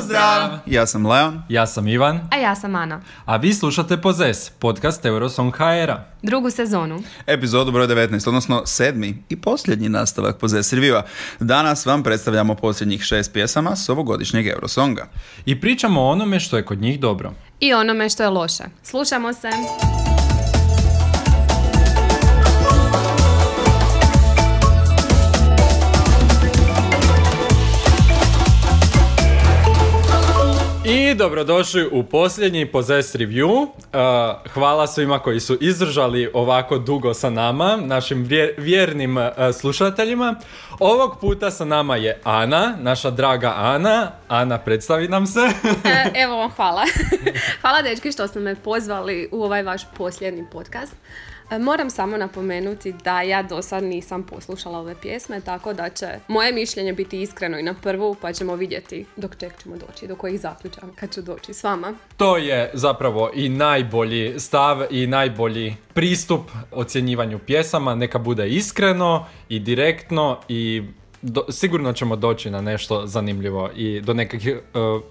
Pozdrav! Ja sam Leon. Ja sam Ivan. A ja sam Ana. A vi slušate Pozes, podcast Eurosong HR-a. Drugu sezonu. Epizodu broj 19, odnosno sedmi i posljednji nastavak Pozes reviewa. Danas vam predstavljamo posljednjih šest pjesama s ovogodišnjeg Eurosonga. I pričamo o onome što je kod njih dobro. I onome što je loše. Slušamo se. I dobrodošli u posljednji Possess Review. Uh, hvala svima koji su izdržali ovako dugo sa nama, našim vjernim uh, slušateljima. Ovog puta sa nama je Ana, naša draga Ana. Ana, predstavi nam se. E, evo vam hvala. hvala dečki što ste me pozvali u ovaj vaš posljednji podcast. E, moram samo napomenuti da ja do sad nisam poslušala ove pjesme, tako da će moje mišljenje biti iskreno i na prvu, pa ćemo vidjeti dok ček ćemo doći, do kojih zaključam kad ću doći s vama. To je zapravo i najbolji stav i najbolji pristup ocjenjivanju pjesama, neka bude iskreno i direktno i sigurno ćemo doći na nešto zanimljivo i do nekih uh,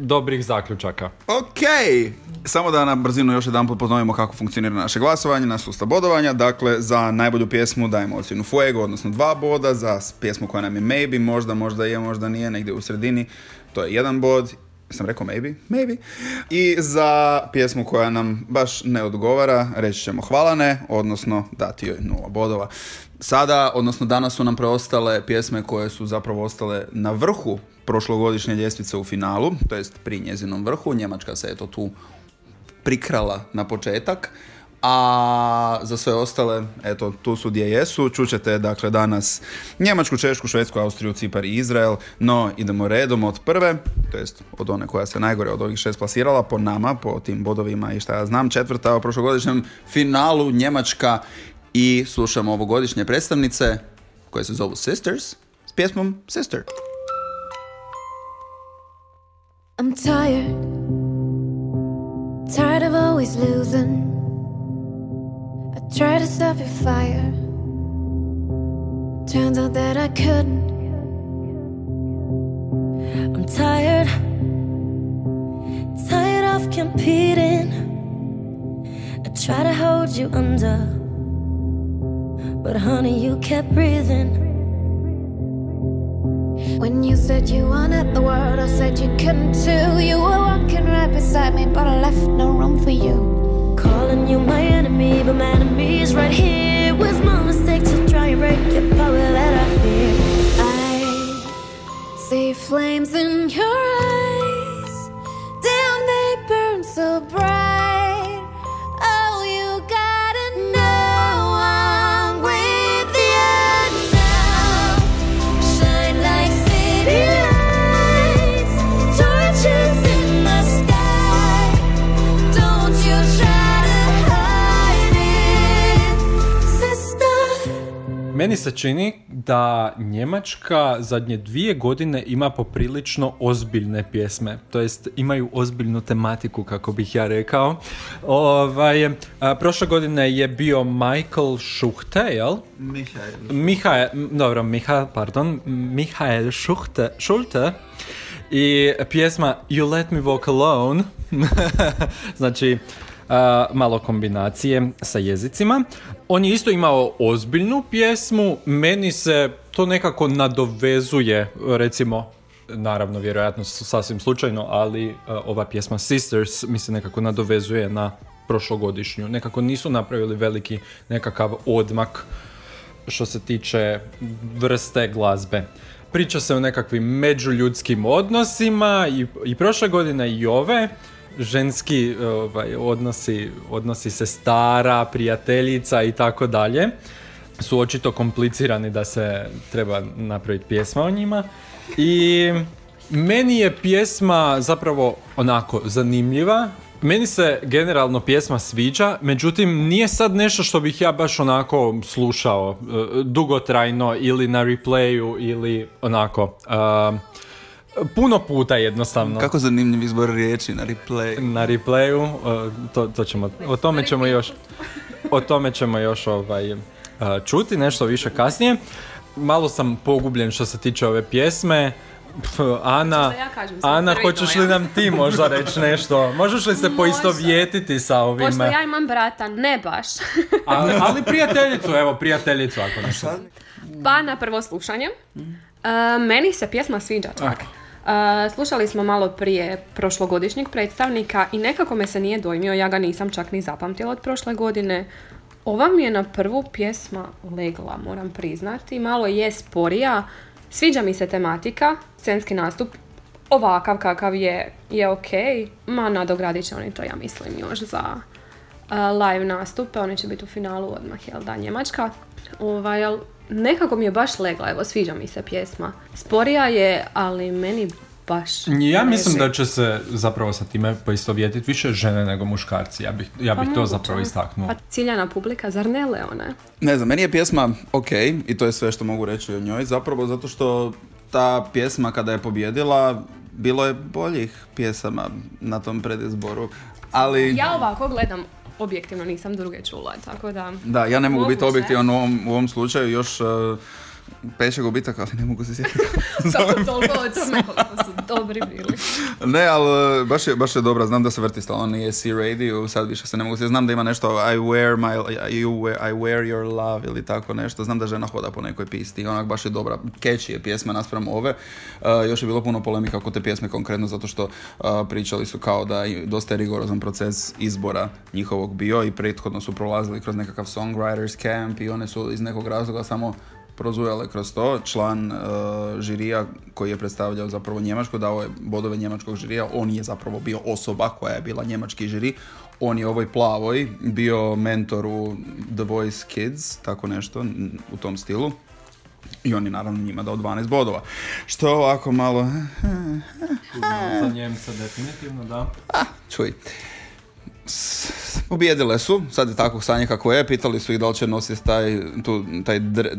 dobrih zaključaka. Ok, samo da na brzinu još jedan put ponovimo kako funkcionira naše glasovanje, naš sustav bodovanja. Dakle, za najbolju pjesmu dajemo ocjenu Fuego, odnosno dva boda, za pjesmu koja nam je maybe, možda, možda je, možda nije, negdje u sredini, to je jedan bod, sam rekao maybe, maybe. I za pjesmu koja nam baš ne odgovara, reći ćemo hvala ne, odnosno dati joj nula bodova. Sada, odnosno danas su nam preostale pjesme koje su zapravo ostale na vrhu prošlogodišnje ljestvice u finalu, to jest pri njezinom vrhu. Njemačka se eto tu prikrala na početak. A za sve ostale, eto, tu su gdje jesu. Čućete, dakle, danas Njemačku, Češku, Švedsku, Austriju, Cipar i Izrael. No, idemo redom od prve, to jest od one koja se najgore od ovih šest plasirala, po nama, po tim bodovima i šta ja znam. Četvrta u prošlogodišnjem finalu Njemačka i slušamo ovogodišnje predstavnice koje se zovu Sisters s pjesmom Sister. I'm tired, tired of always losing. Tried to stop your fire. Turns out that I couldn't. I'm tired, tired of competing. I try to hold you under, but honey, you kept breathing. When you said you wanted the world, I said you couldn't too. You were walking right beside me, but I left no room for you. Calling you my enemy, but my enemy is right here. Was my mistake to try and break your power that I fear. I see flames in your eyes, damn, they burn so bright. Meni se čini da Njemačka zadnje dvije godine ima poprilično ozbiljne pjesme, to jest imaju ozbiljnu tematiku kako bih ja rekao. Ovaj, prošle godine je bio Michael Schuchte, jel? Mihael. Mihael, dobro, Mihael, pardon, Mihael Schuchte, Schulte i pjesma You Let Me Walk Alone, znači malo kombinacije sa jezicima. On je isto imao ozbiljnu pjesmu, meni se to nekako nadovezuje, recimo, naravno, vjerojatno sasvim slučajno, ali ova pjesma Sisters mi se nekako nadovezuje na prošlogodišnju. Nekako nisu napravili veliki nekakav odmak što se tiče vrste glazbe. Priča se o nekakvim međuljudskim odnosima i, i prošle godine i ove ženski ovaj, odnosi, odnosi se stara, prijateljica i tako dalje su očito komplicirani da se treba napraviti pjesma o njima. I meni je pjesma zapravo onako zanimljiva. Meni se generalno pjesma sviđa, međutim nije sad nešto što bih ja baš onako slušao uh, dugotrajno ili na replayu ili onako puno puta jednostavno. Kako zanimljiv izbor riječi na replay. Na replayu, to, to ćemo, o tome ćemo još, o tome ćemo još ovaj, čuti nešto više kasnije. Malo sam pogubljen što se tiče ove pjesme. Ana, ja kažem Ana, hoćeš li nam ti možda reći nešto? Možeš li se poistovjetiti sa ovime? Pošto ja imam brata, ne baš. ali, ali prijateljicu, evo, prijateljicu ako nešto. Pa na prvo slušanje. E, meni se pjesma sviđa čak. E, slušali smo malo prije prošlogodišnjeg predstavnika i nekako me se nije dojmio, ja ga nisam čak ni zapamtila od prošle godine. Ova mi je na prvu pjesma legla, moram priznati. Malo je sporija, sviđa mi se tematika, scenski nastup, ovakav kakav je, je ok. Ma nadogradit će oni to, ja mislim, još za live nastupe. Oni će biti u finalu odmah, jel da, Njemačka. Ovaj, nekako mi je baš legla, evo, sviđa mi se pjesma. Sporija je, ali meni baš Ja mislim da će se zapravo sa time poistovjetiti više žene nego muškarci. Ja bih, ja Pa bih to moguće. zapravo istaknuo. Pa ciljana publika, zar ne, Leone? Ne znam, meni je pjesma ok i to je sve što mogu reći o njoj, zapravo zato što ta pjesma kada je pobjedila, bilo je boljih pjesama na tom predizboru, ali... Ja ovako gledam, objektivno nisam druge čula, tako da... Da, ja ne mogu biti objektivan u ovom, u ovom slučaju, još uh, peše gubitak, ali ne mogu se sjetiti. Kako toliko o tome, koliko su dobri bili. ne, ali baš je, baš je dobra, znam da se vrti stalno na ESC radio, sad više se ne mogu sjetiti, znam da ima nešto I wear my, you wear, I wear your love ili tako nešto, znam da žena hoda po nekoj pisti, onak baš je dobra, catchy je pjesma naspram ove, Uh, još je bilo puno polemika oko te pjesme konkretno zato što uh, pričali su kao da je dosta je rigorozan proces izbora njihovog bio i prethodno su prolazili kroz nekakav songwriters camp i one su iz nekog razloga samo prozujale kroz to. Član uh, žirija koji je predstavljao zapravo Njemačku, dao je bodove njemačkog žirija, on je zapravo bio osoba koja je bila njemački žiri. On je ovoj plavoj bio mentor u The Voice Kids, tako nešto, u tom stilu. I on je naravno njima dao 12 bodova. Što ovako malo... Za Njemca definitivno, da. Čuj. Pobjedile su, sad je tako stanje kako je, pitali su ih da li će nositi taj, tu, taj dre-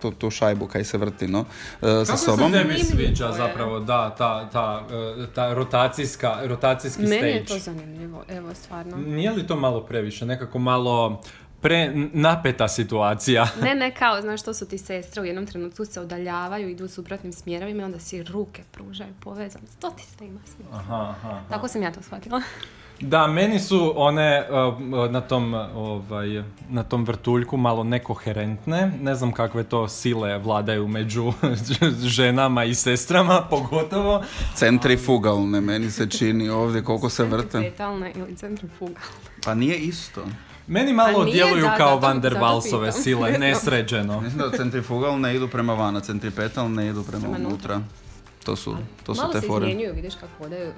tu, tu šajbu kaj se vrti, no, e, sa Kako sobom. se tebi sviđa zapravo, da, ta, ta, e, ta rotacijska, rotacijski Meni stage? je to zanimljivo, evo, stvarno. Nije li to malo previše? Nekako malo pre napeta situacija. Ne, ne, kao, znaš, to su ti sestre u jednom trenutku se udaljavaju, idu u suprotnim smjerovima i onda si ruke pružaju povezane. To ti sve ima smisla. Aha, aha. Tako sam ja to shvatila. Da, meni su one uh, na tom, ovaj, na tom vrtuljku malo nekoherentne. Ne znam kakve to sile vladaju među ženama i sestrama, pogotovo. Centrifugalne, meni se čini ovdje koliko se vrte. Centripetalne ili centrifuga. Pa nije isto. Meni malo nije, djeluju da, kao Van der Walsove pitam. sile, Ne znam. nesređeno. Mislim da centrifugalne idu prema vana, centripetalne idu prema Prema unutra. To su, to su malo te se fore. izmjenjuju, vidiš kako hodaju,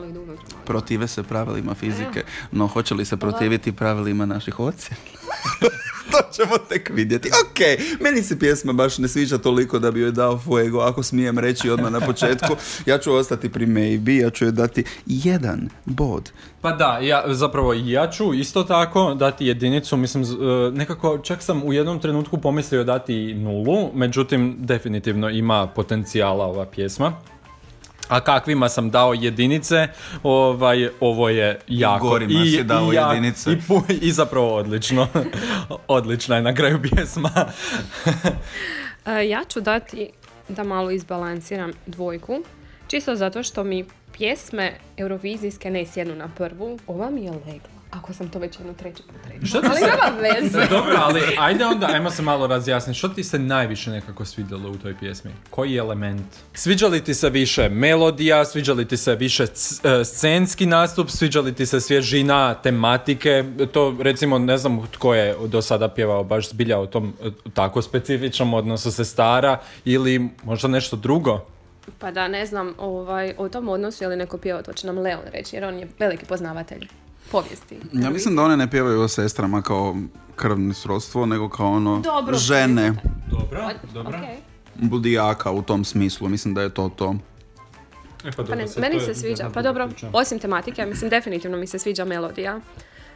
malo. Malo. Protive se pravilima fizike, no hoće li se protiviti pravilima naših ocjena? to ćemo tek vidjeti. Ok, meni se pjesma baš ne sviđa toliko da bi joj dao fuego, ako smijem reći odmah na početku. Ja ću ostati pri maybe, ja ću joj dati jedan bod. Pa da, ja, zapravo i ja ću isto tako dati jedinicu, mislim, e, nekako čak sam u jednom trenutku pomislio dati nulu, međutim, definitivno ima potencijala ova pjesma. A kakvima sam dao jedinice, ovaj, ovo je jako. gorima si dao jak- jedinice. I, pu- I zapravo odlično. Odlična je na kraju pjesma. E, ja ću dati da malo izbalansiram dvojku, čisto zato što mi pjesme eurovizijske ne sjednu na prvu, ova mi je legla. Ako sam to već jedno treći put rekla. Što ti Ali se- nema veze. Dobro, ali ajde onda, ajmo se malo razjasniti. Što ti se najviše nekako svidjelo u toj pjesmi? Koji element? Sviđa li ti se više melodija, sviđa li ti se više c- e, scenski nastup, sviđa li ti se svježina, tematike? To recimo ne znam tko je do sada pjevao baš zbilja o tom e, tako specifičnom odnosu se stara ili možda nešto drugo? Pa da, ne znam ovaj, o tom odnosu je li neko pjevao, to će nam Leon reći, jer on je veliki poznavatelj povijesti. Ja mislim da one ne pjevaju o sestrama kao krvno srodstvo, nego kao ono Dobro, žene, Dobro, dobro. Okej. budijaka u tom smislu. Mislim da je to to. E, Pa ne, meni se sviđa, pa dobro, osim tematike, mislim definitivno mi se sviđa melodija.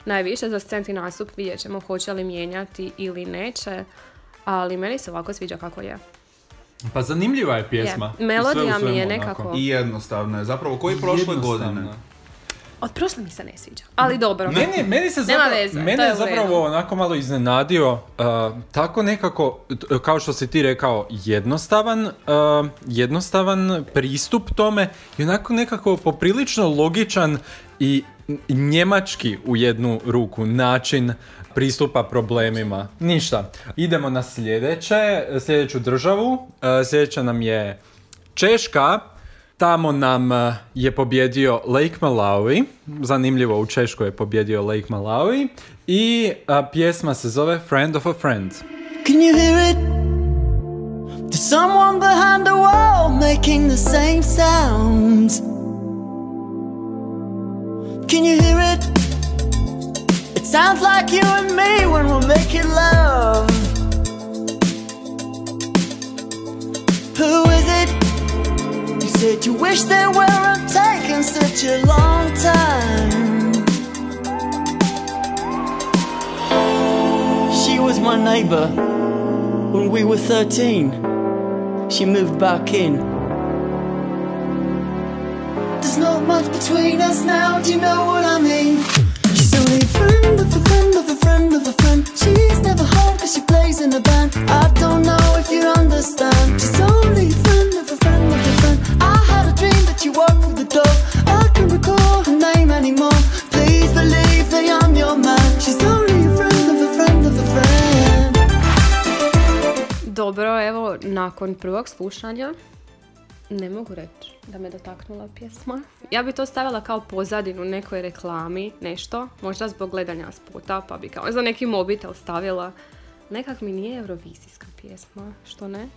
Najviše za scenski nastup vidjet ćemo hoće li mijenjati ili neće, ali meni se ovako sviđa kako je. Pa zanimljiva je pjesma. Je. Melodija mi je nekako-. I jednostavno je. Zapravo, koji prošle godine? Od prošle mi se ne sviđa. Ali dobro. Meni, meni se Nema zapravo, veze, to mene je zapravo onako malo iznenadio, uh, tako nekako, kao što si ti rekao, jednostavan, uh, jednostavan pristup tome i onako nekako poprilično logičan i njemački u jednu ruku način pristupa problemima. Ništa. Idemo na sljedeće, sljedeću državu. Uh, sljedeća nam je Češka. Tamo nam uh, je pobjedio Lake Malawi. Zanimljivo, u Češkoj je pobjedio Lake Malawi. I uh, pjesma se zove Friend of a Friend. Can you hear it? There's someone behind the wall making the same sounds. Can you hear it? It sounds like you and me when we're making love. Said you wish they weren't taking such a long time. She was my neighbor when we were 13. She moved back in. There's not much between us now, do you know what I mean? She's only a friend of a friend of a friend of a friend. She's never home cause she plays in a band. I don't know if you understand. She's only a friend of a that you walked through the door. I can't recall her name anymore. Please believe that I'm your man. She's only a friend of a friend of a friend. Dobro, evo, nakon prvog slušanja ne mogu reći da me dotaknula pjesma. Ja bi to stavila kao pozadinu nekoj reklami, nešto, možda zbog gledanja spota, pa bi kao za neki mobitel stavila. Nekak mi nije eurovizijska pjesma, što ne?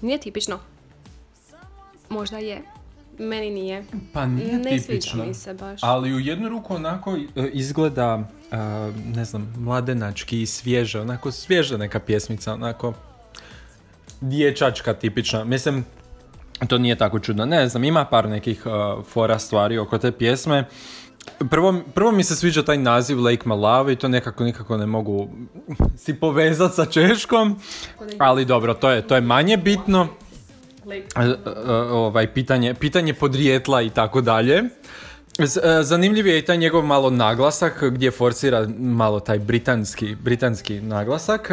Nije tipično. Možda je. Meni nije. Pa nije Ne sviđa tipično. mi se baš. Ali u jednu ruku onako e, izgleda, e, ne znam, mladenački i svježe, onako svježa neka pjesmica, onako dječačka tipična. Mislim, to nije tako čudno. Ne znam, ima par nekih e, fora stvari oko te pjesme. Prvo, prvo mi se sviđa taj naziv Lake Malawi, to nekako nikako ne mogu si povezati sa Češkom, ali dobro, to je, to je manje bitno. E, e, ovaj, pitanje, pitanje podrijetla i tako dalje. E, Zanimljiv je i taj njegov malo naglasak gdje forsira malo taj britanski, britanski naglasak.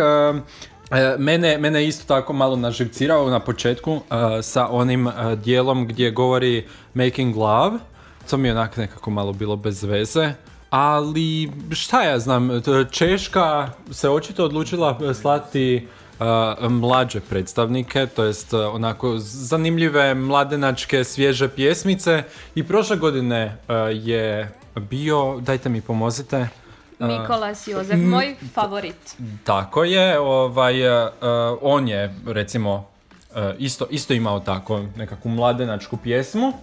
Mene, mene isto tako malo naživcirao na početku sa onim dijelom gdje govori making love. To mi je onak nekako malo bilo bez veze. Ali šta ja znam, Češka se očito odlučila slati uh, mlađe predstavnike, to jest uh, onako zanimljive mladenačke svježe pjesmice i prošle godine uh, je bio, dajte mi pomozite, Nikolas Jozef, moj favorit. tako je, ovaj, uh, on je recimo uh, isto, isto imao tako nekakvu mladenačku pjesmu,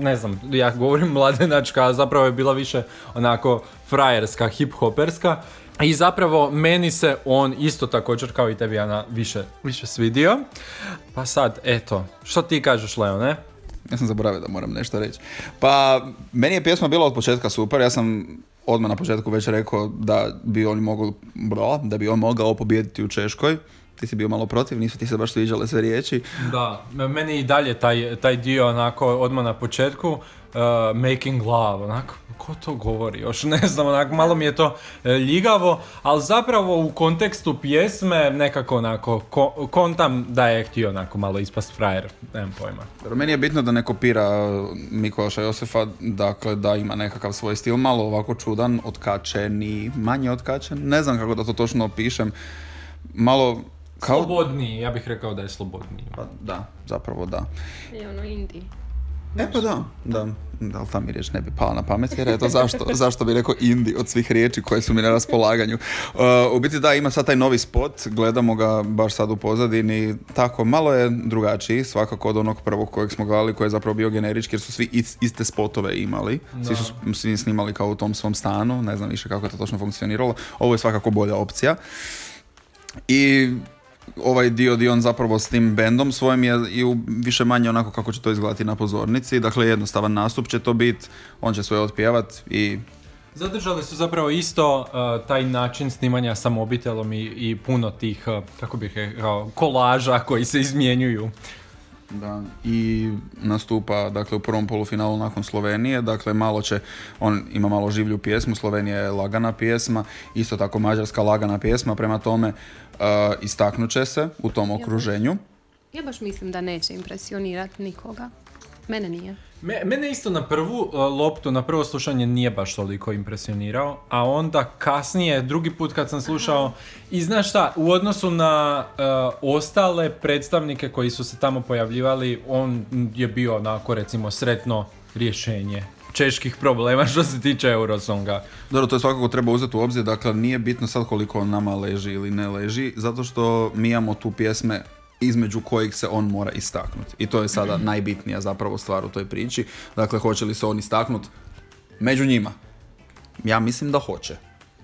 ne znam, ja govorim mladenačka, a zapravo je bila više onako frajerska, hip-hoperska. I zapravo meni se on isto također kao i tebi Ana više, više svidio. Pa sad, eto, što ti kažeš Leone? Ja sam zaboravio da moram nešto reći. Pa, meni je pjesma bila od početka super, ja sam odmah na početku već rekao da bi on mogao, bro, da bi on mogao pobijediti u Češkoj. Ti si bio malo protiv, nisu ti se baš sviđale sve riječi. Da, meni i dalje taj, taj dio onako odmah na početku uh, making love, onako, ko to govori još, ne znam, onako, malo mi je to e, ljigavo, ali zapravo u kontekstu pjesme nekako onako, ko- kontam da je htio onako malo ispast frajer, nemam pojma. Meni je bitno da ne kopira uh, Mikolaša Josefa, dakle da ima nekakav svoj stil, malo ovako čudan, otkačen i manje otkačen, ne znam kako da to točno opišem, malo kao... Slobodniji, ja bih rekao da je slobodniji. Pa da, zapravo da. I ono Indi. E pa da, da, da. Ali ta mi riječ ne bi pala na pamet, jer eto zašto, zašto bi rekao Indi od svih riječi koje su mi na raspolaganju. Uh, u biti da, ima sad taj novi spot, gledamo ga baš sad u pozadini, tako, malo je drugačiji, svakako od onog prvog kojeg smo gledali, koji je zapravo bio generički, jer su svi is- iste spotove imali, svi su svi snimali kao u tom svom stanu, ne znam više kako je to točno funkcioniralo, ovo je svakako bolja opcija. I ovaj dio dio on zapravo s tim bendom svojim je i u više manje onako kako će to izgledati na pozornici. Dakle, jednostavan nastup će to biti, on će svoje otpjevat i Zadržali su zapravo isto uh, taj način snimanja sa mobitelom i, i puno tih, uh, kako bih rekao, kolaža koji se izmjenjuju. Da, i nastupa dakle u prvom polufinalu nakon Slovenije, dakle malo će, on ima malo življu pjesmu, Slovenija je lagana pjesma, isto tako Mađarska lagana pjesma, prema tome uh, istaknut će se u tom okruženju. Ja baš mislim da neće impresionirati nikoga. Mene nije. Me, mene isto na prvu uh, loptu, na prvo slušanje nije baš toliko impresionirao, a onda kasnije, drugi put kad sam slušao, i znaš šta, u odnosu na uh, ostale predstavnike koji su se tamo pojavljivali, on je bio onako recimo sretno rješenje čeških problema što se tiče Eurosonga. Dobro, to je svakako treba uzeti u obzir, dakle nije bitno sad koliko on nama leži ili ne leži, zato što mi imamo tu pjesme između kojih se on mora istaknuti. I to je sada najbitnija zapravo stvar u toj priči. Dakle, hoće li se on istaknuti među njima? Ja mislim da hoće.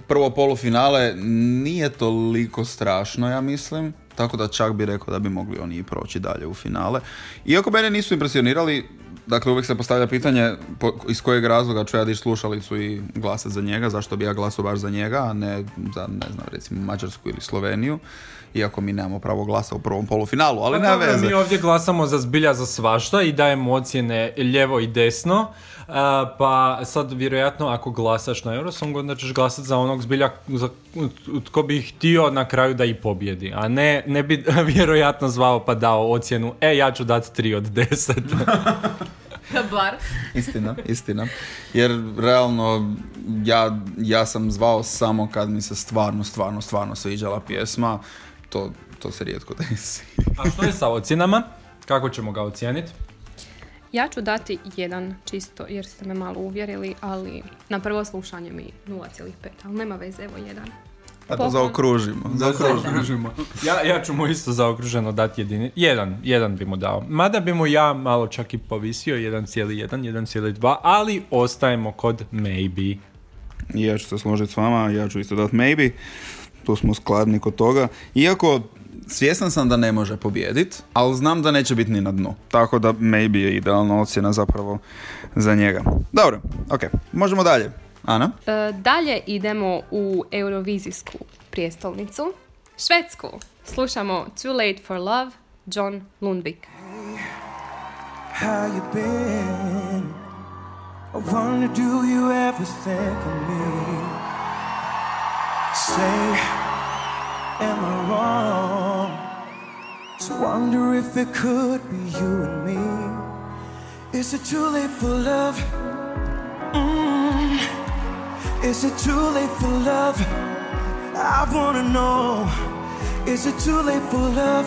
Prvo polufinale nije toliko strašno, ja mislim. Tako da čak bi rekao da bi mogli oni i proći dalje u finale. Iako mene nisu impresionirali, dakle uvijek se postavlja pitanje po- iz kojeg razloga ću ja dići slušalicu i glasati za njega, zašto bi ja glasao baš za njega, a ne za, ne znam, recimo Mađarsku ili Sloveniju, iako mi nemamo pravo glasa u prvom polufinalu, ali Pa dobro, veze. Mi ovdje glasamo za zbilja za svašta i dajemo ocjene ljevo i desno. a, pa sad vjerojatno ako glasaš na Eurosong onda ćeš glasat za onog zbilja za, tko bi htio na kraju da i pobjedi. A ne, ne bi vjerojatno zvao pa dao ocjenu e ja ću dati 3 od 10. Bar. Istina, istina. Jer realno ja, ja sam zvao samo kad mi se stvarno, stvarno, stvarno sviđala pjesma. To, to se rijetko desi. A što je sa ocjenama? Kako ćemo ga ocijeniti? Ja ću dati jedan čisto jer ste me malo uvjerili, ali na prvo slušanje mi 0,5, ali nema veze, evo jedan. A to zaokružimo. zaokružimo. Zaokružimo. Ja, ja ću mu isto zaokruženo dati jedini. Jedan, jedan bi mu dao. Mada bi mu ja malo čak i povisio, 1,1, 1,2, ali ostajemo kod maybe. Ja ću se složiti s vama, ja ću isto dati maybe. Tu smo skladni kod toga. Iako svjestan sam da ne može pobijedit, ali znam da neće biti ni na dnu. Tako da maybe je idealna ocjena zapravo za njega. Dobro, ok, možemo dalje. Ana? E, dalje idemo u Eurovizijsku prijestolnicu, Švedsku. Slušamo Too Late for Love, John Lundvik. how you been. I wonder, do you ever think of me? Say, am I wrong? Just wonder if it could be you and me. Is it too late for love? Mm. Is it too late for love? I wanna know. Is it too late for love?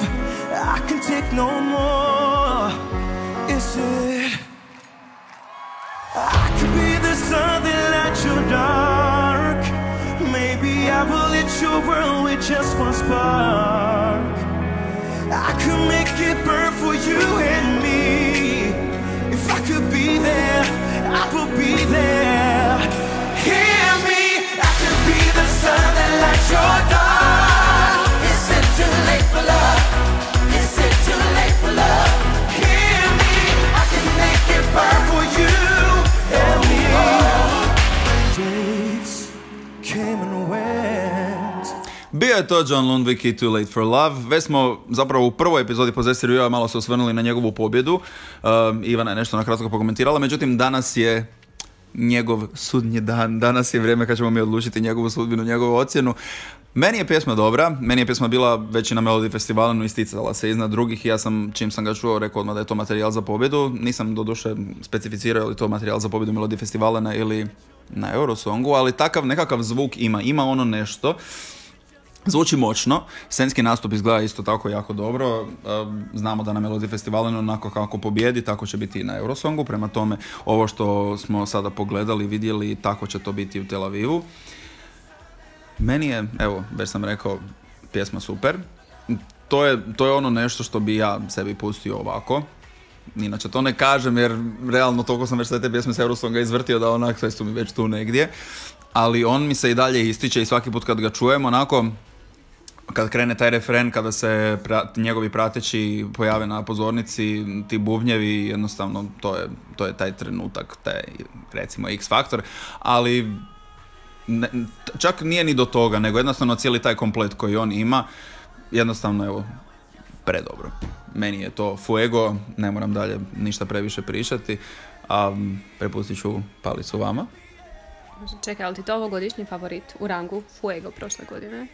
I can take no more. Is it? I could be the sun that your world with just one spark. I could make it burn for you and me. If I could be there, I would be there. Hear me, I could be the sun that lights your dark. Bio je to John Lundvik i Too Late for Love. Već smo zapravo u prvoj epizodi Possessor ja malo se osvrnuli na njegovu pobjedu. Um, Ivana je nešto na kratko pokomentirala, međutim danas je njegov sudnji dan. Danas je vrijeme kad ćemo mi odlučiti njegovu sudbinu, njegovu ocjenu. Meni je pjesma dobra, meni je pjesma bila već i na Melody Festivalu, no isticala se iznad drugih i ja sam, čim sam ga čuo, rekao odmah da je to materijal za pobjedu. Nisam doduše specificirao li to materijal za pobjedu Melody Festivala ili na Eurosongu, ali takav nekakav zvuk ima, ima ono nešto. Zvuči moćno, scenski nastup izgleda isto tako jako dobro, znamo da na Melodi Festivalu onako kako pobjedi, tako će biti i na Eurosongu, prema tome ovo što smo sada pogledali, vidjeli, tako će to biti u Tel Avivu. Meni je, evo, već sam rekao, pjesma super. To je, to je ono nešto što bi ja sebi pustio ovako. Inače, to ne kažem jer realno toliko sam već sve te pjesme s Eurosonga izvrtio da onak sve su mi već tu negdje. Ali on mi se i dalje ističe i svaki put kad ga čujem onako, kad krene taj refren, kada se pra- njegovi prateći pojave na pozornici, ti bubnjevi, jednostavno to je, to je taj trenutak, taj recimo X faktor, ali ne, čak nije ni do toga, nego jednostavno cijeli taj komplet koji on ima, jednostavno evo, predobro. meni je to fuego, ne moram dalje ništa previše pričati, a prepustit ću palicu vama. Čekaj, ali ti to ovogodišnji favorit u rangu Fuego prošle godine?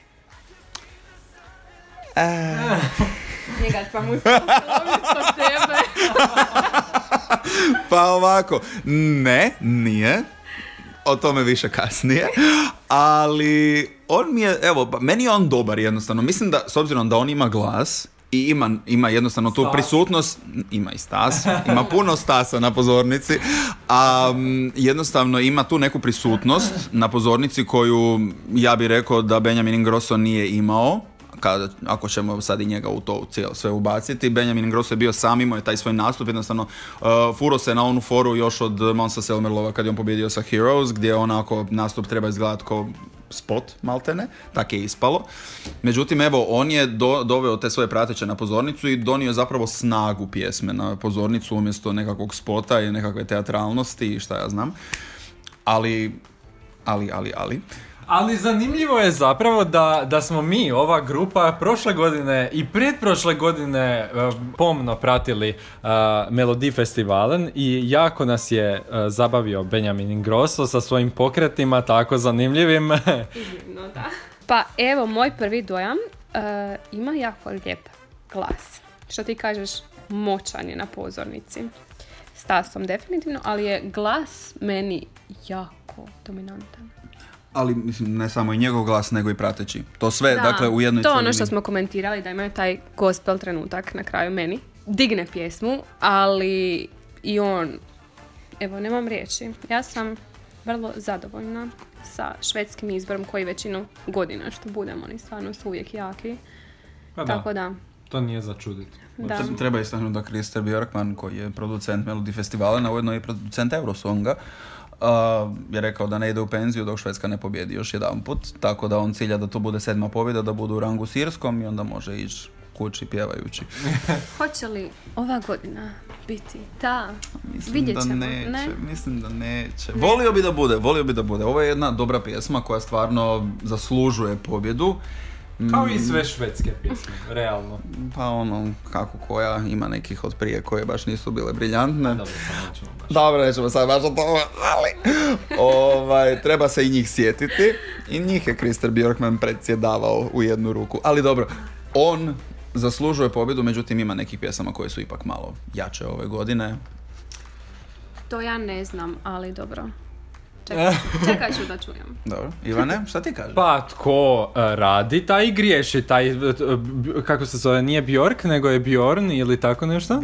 Njega sam uspostila umjesto tebe. Pa ovako, ne, nije. O tome više kasnije. Ali on mi je, evo, pa meni je on dobar jednostavno. Mislim da, s obzirom da on ima glas i ima, ima jednostavno tu Stas. prisutnost, ima i stas, ima puno stasa na pozornici, a jednostavno ima tu neku prisutnost na pozornici koju ja bih rekao da Benjamin Ingrosso nije imao kada, ako ćemo sad i njega u to cijelo sve ubaciti, Benjamin Ingrosso je bio sam, imao je taj svoj nastup, jednostavno uh, furo se na onu foru još od Monsa Selmerlova kad je on pobjedio sa Heroes, gdje onako nastup treba izgledati kao spot, maltene, tak je ispalo. Međutim, evo, on je do, doveo te svoje prateće na pozornicu i donio zapravo snagu pjesme na pozornicu umjesto nekakvog spota i nekakve teatralnosti i šta ja znam. Ali, ali, ali, ali. Ali zanimljivo je zapravo da, da smo mi, ova grupa, prošle godine i pretprošle godine e, pomno pratili uh, Melodi Festivalen i jako nas je e, zabavio Benjamin Ingrosso sa svojim pokretima tako zanimljivim. Iznimno, da. Pa evo, moj prvi dojam e, ima jako lijep glas. Što ti kažeš, moćan je na pozornici. Stasom definitivno, ali je glas meni jako dominantan. Ali, mislim, ne samo i njegov glas, nego i prateći. To sve, Da, dakle, u jednoj To ono što smo komentirali, da imaju taj gospel trenutak na kraju meni. Digne pjesmu, ali i on, evo, nemam riječi. Ja sam vrlo zadovoljna sa švedskim izborom koji većinu godina što budemo, oni stvarno su uvijek jaki. Pa Tako da, to nije za čudit. da. Treba istaknuti da Krister Björkman, koji je producent Melody Festivala, na ujedno i producent Eurosonga, uh, je rekao da ne ide u penziju dok Švedska ne pobjedi još jedan put, tako da on cilja da to bude sedma pobjeda, da budu u rangu s Irskom i onda može ići kući pjevajući. Hoće li ova godina biti ta? Mislim Vidjet da ćemo, neće, ne? mislim da neće. Volio bi da bude, volio bi da bude. Ovo je jedna dobra pjesma koja stvarno zaslužuje pobjedu. Kao i sve švedske pjesme, realno. Pa ono, kako koja, ima nekih od prije koje baš nisu bile briljantne. Dobro, samo nećemo baš. Dobro, nećemo sad baš o tome, ali ovaj, treba se i njih sjetiti. I njih je Krister Bjorkman predsjedavao u jednu ruku. Ali dobro, on zaslužuje pobjedu, međutim ima nekih pjesama koje su ipak malo jače ove godine. To ja ne znam, ali dobro. Čekat ću, čekat ću da čujem. Dobro, Ivane, šta ti kažeš? Pa tko e, radi, taj i griješi, taj, e, kako se zove, nije Bjork, nego je Bjorn ili tako nešto?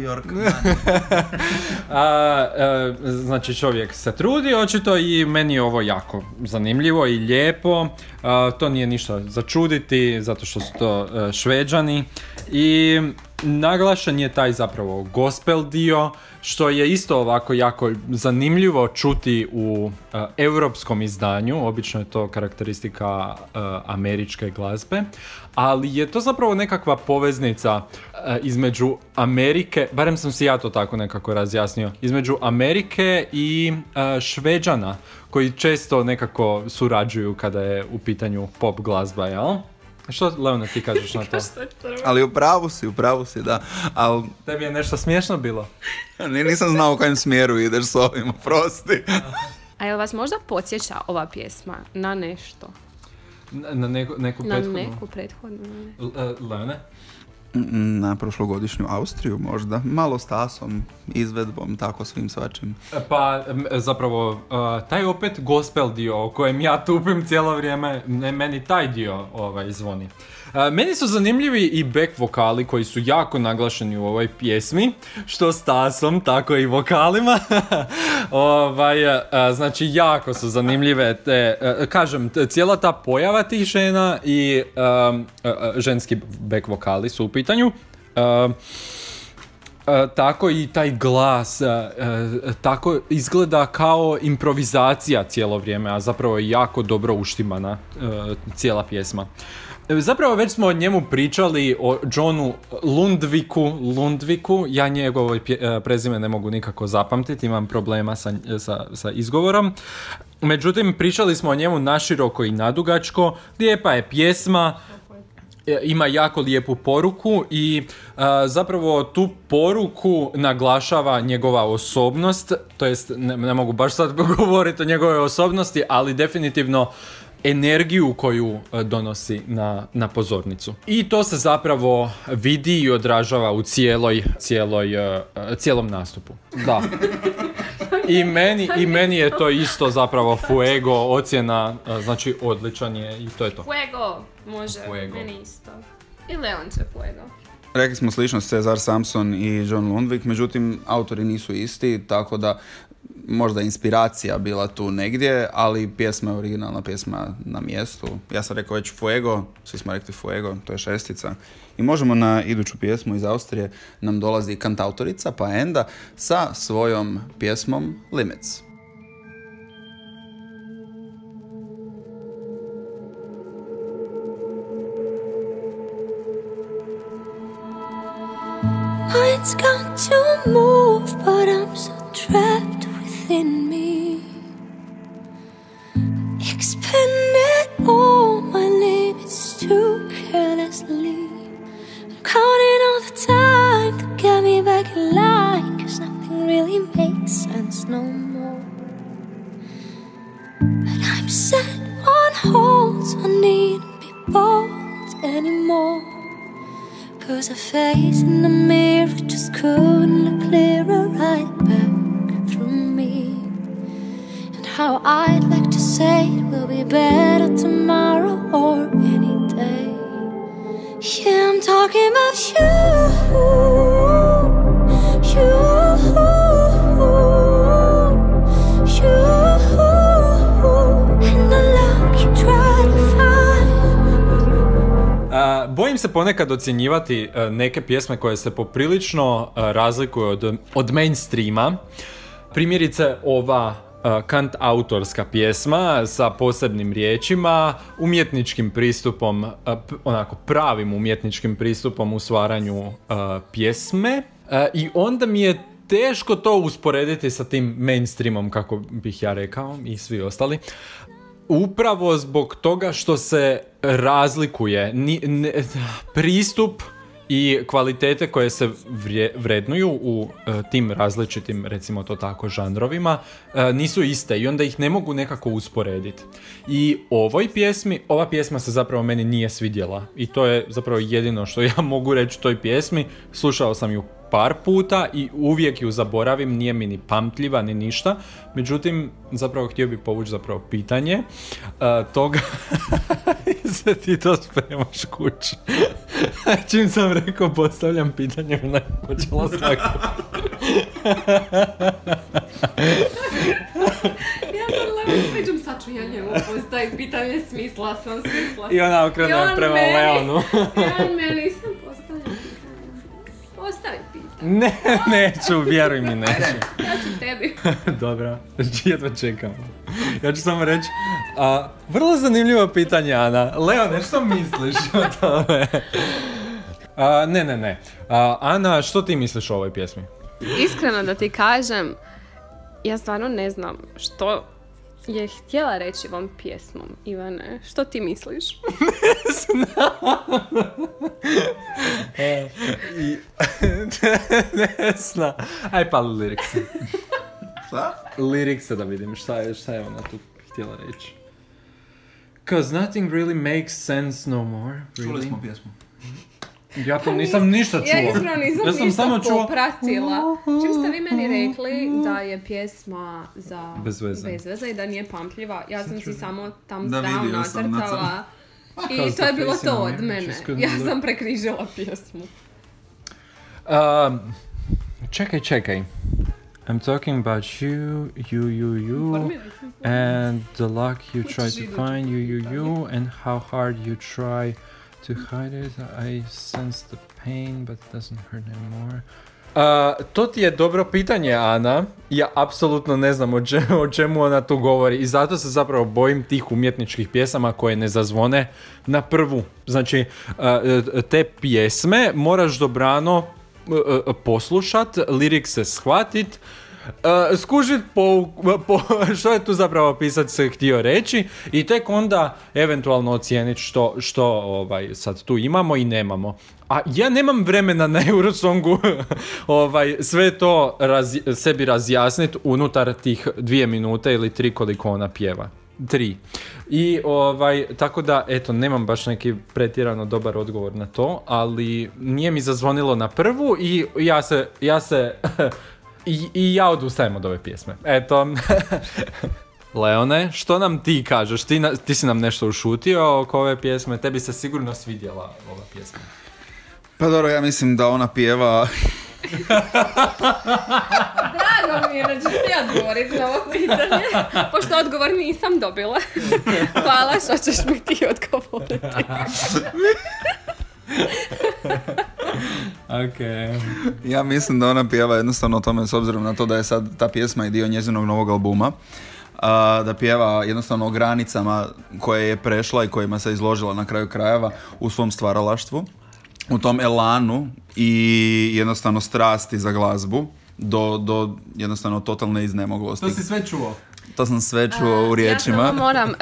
A, e, znači čovjek se trudi očito i meni je ovo jako zanimljivo i lijepo. A, to nije ništa začuditi zato što su to šveđani i naglašen je taj zapravo gospel dio što je isto ovako jako zanimljivo čuti u e, europskom izdanju, obično je to karakteristika e, američke glazbe, ali je to zapravo nekakva poveznica e, između Amerike, barem sam si ja to tako nekako razjasnio, između Amerike i Šveđana koji često nekako surađuju kada je u pitanju pop glazba, jel? Što, Leona, ti kažeš na to? Ali u pravu si, u pravu si, da. Ali Tebi je nešto smiješno bilo? ni- nisam znao u kojem smjeru ideš s ovim, oprosti. A jel vas možda podsjeća ova pjesma na nešto? Na, na neku, neku Na prethodnu? neku prethodnu? ne? L- e, Leone? Na prošlogodišnju Austriju možda, malo stasom, izvedbom, tako svim svačim. Pa, m, zapravo, uh, taj opet gospel dio o kojem ja tupim cijelo vrijeme, meni taj dio ovaj, zvoni. Uh, meni su zanimljivi i back vokali koji su jako naglašeni u ovoj pjesmi, što stasom, tako i vokalima. ovaj, uh, znači, jako su zanimljive te, uh, kažem, t- cijela ta pojava tih žena i ženski back vokali su u pitanju. E, tako i taj glas, e, tako izgleda kao improvizacija cijelo vrijeme, a zapravo je jako dobro uštimana e, cijela pjesma. E, Zapravo već smo o njemu pričali, o Johnu Lundviku, Lundviku, ja njegovo e, prezime ne mogu nikako zapamtiti, imam problema sa, sa, sa izgovorom. Međutim, pričali smo o njemu naširoko i nadugačko, lijepa je pjesma, e, ima jako lijepu poruku i a, zapravo tu poruku naglašava njegova osobnost, to jest ne, ne mogu baš sad govoriti o njegove osobnosti, ali definitivno energiju koju e, donosi na, na pozornicu. I to se zapravo vidi i odražava u cijeloj, cijeloj, e, e, cijelom nastupu. Da. I meni, I meni je to isto zapravo fuego, ocjena, znači odličan je i to je to. Fuego, može, Fuego. meni isto. I Leon će Fuego. Rekli smo sličnost Cezar Samson i John Lundvik, međutim autori nisu isti, tako da možda inspiracija bila tu negdje, ali pjesma je originalna pjesma na mjestu. Ja sam rekao već Fuego, svi smo rekli Fuego, to je šestica. I možemo na iduću pjesmu iz Austrije, nam dolazi kantautorica pa Enda sa svojom pjesmom Limits. Mind's got to move, but I'm so trapped within me. Expended all my limits too carelessly. I'm counting all the time to get me back in line, cause nothing really makes sense no more. But I'm set on hold, so I needn't be bold anymore. Cause a face in the mirror just couldn't look clearer right back. And how I'd like to say it will be better tomorrow or any day. Yeah, I'm talking about you. You. Bojim se ponekad ocjenjivati e, neke pjesme koje se poprilično e, razlikuju od, od mainstreama. Primjerice ova kant autorska pjesma sa posebnim riječima, umjetničkim pristupom, e, onako pravim umjetničkim pristupom u stvaranju e, pjesme. E, I onda mi je teško to usporediti sa tim mainstreamom, kako bih ja rekao, i svi ostali. Upravo zbog toga što se razlikuje ni, pristup i kvalitete koje se vrje- vrednuju u e, tim različitim, recimo to tako, žanrovima, e, nisu iste i onda ih ne mogu nekako usporediti. I ovoj pjesmi, ova pjesma se zapravo meni nije svidjela i to je zapravo jedino što ja mogu reći toj pjesmi. Slušao sam ju par puta i uvijek ju zaboravim, nije mi ni pamtljiva ni ništa. Međutim, zapravo htio bi povući zapravo pitanje uh, toga se ti to spremaš kući. Čim sam rekao postavljam pitanje, ona je počela slagati. Ja sam sad ću ja njemu postaviti pitanje, smisla sam, smisla. I ona okrene prema meni- Leonu. I on meni sam pitanje. Postavi ne, neću, vjeruj mi, neću. ja ću tebi. Dobro, jedva čekam. Ja ću samo reći, a, vrlo zanimljivo pitanje, Ana. Leone, što misliš o tome? A, ne, ne, ne. A, Ana, što ti misliš o ovoj pjesmi? Iskreno da ti kažem, ja stvarno ne znam što je htjela reći ovom pjesmom, Ivane. Što ti misliš? I... ne znam. Aj pali lirikse. Šta? Lirikse da vidim šta je, šta je ona tu htjela reći. Cause nothing really makes sense no more. Really? pjesmu. Ja to nisam ništa čuo. Ja iskreno nisam ja sam ništa samo čuo... popratila. Čim ste vi meni rekli da je pjesma za Bez veze. bez i da nije pamtljiva, ja sam si samo tam Da, down vidio sam, nacrtala. I Cause to je bilo to od mene. Ja sam prekrižila pjesmu. Um, čekaj, čekaj. I'm talking about you, you, you, you, and the luck you try to find, you, you, you, and how hard you try to hide it. I sense the pain, but it doesn't hurt anymore. Uh, to ti je dobro pitanje, Ana. Ja apsolutno ne znam o čemu, ona tu govori i zato se zapravo bojim tih umjetničkih pjesama koje ne zazvone na prvu. Znači, uh, te pjesme moraš dobrano uh, poslušat, lirik se shvatit, uh, skužit po, po, što je tu zapravo pisac htio reći i tek onda eventualno ocijeniti što, što ovaj, sad tu imamo i nemamo. A ja nemam vremena na Eurosongu ovaj, sve to raz- sebi razjasniti unutar tih dvije minute ili tri koliko ona pjeva. Tri. I ovaj, tako da, eto, nemam baš neki pretjerano dobar odgovor na to, ali nije mi zazvonilo na prvu i ja se, ja se, i, i ja odustajem od ove pjesme. Eto. Leone, što nam ti kažeš? Ti, na- ti si nam nešto ušutio oko ove pjesme, tebi se sigurno svidjela ova pjesma. Pa dobro, ja mislim da ona pjeva... Drago mi je da ćeš ti odgovoriti na ovo pitanje, pošto odgovor nisam dobila. Hvala što ćeš mi ti odgovoriti. Ok. Ja mislim da ona pjeva jednostavno o tome s obzirom na to da je sad ta pjesma i dio njezinog novog albuma. a, da pjeva jednostavno o granicama koje je prešla i kojima se izložila na kraju krajeva u svom stvaralaštvu. U tom elanu i jednostavno strasti za glazbu do, do jednostavno totalne iznemoglosti. To si sve čuo. To sam sve čuo u riječima. Ja samo moram e,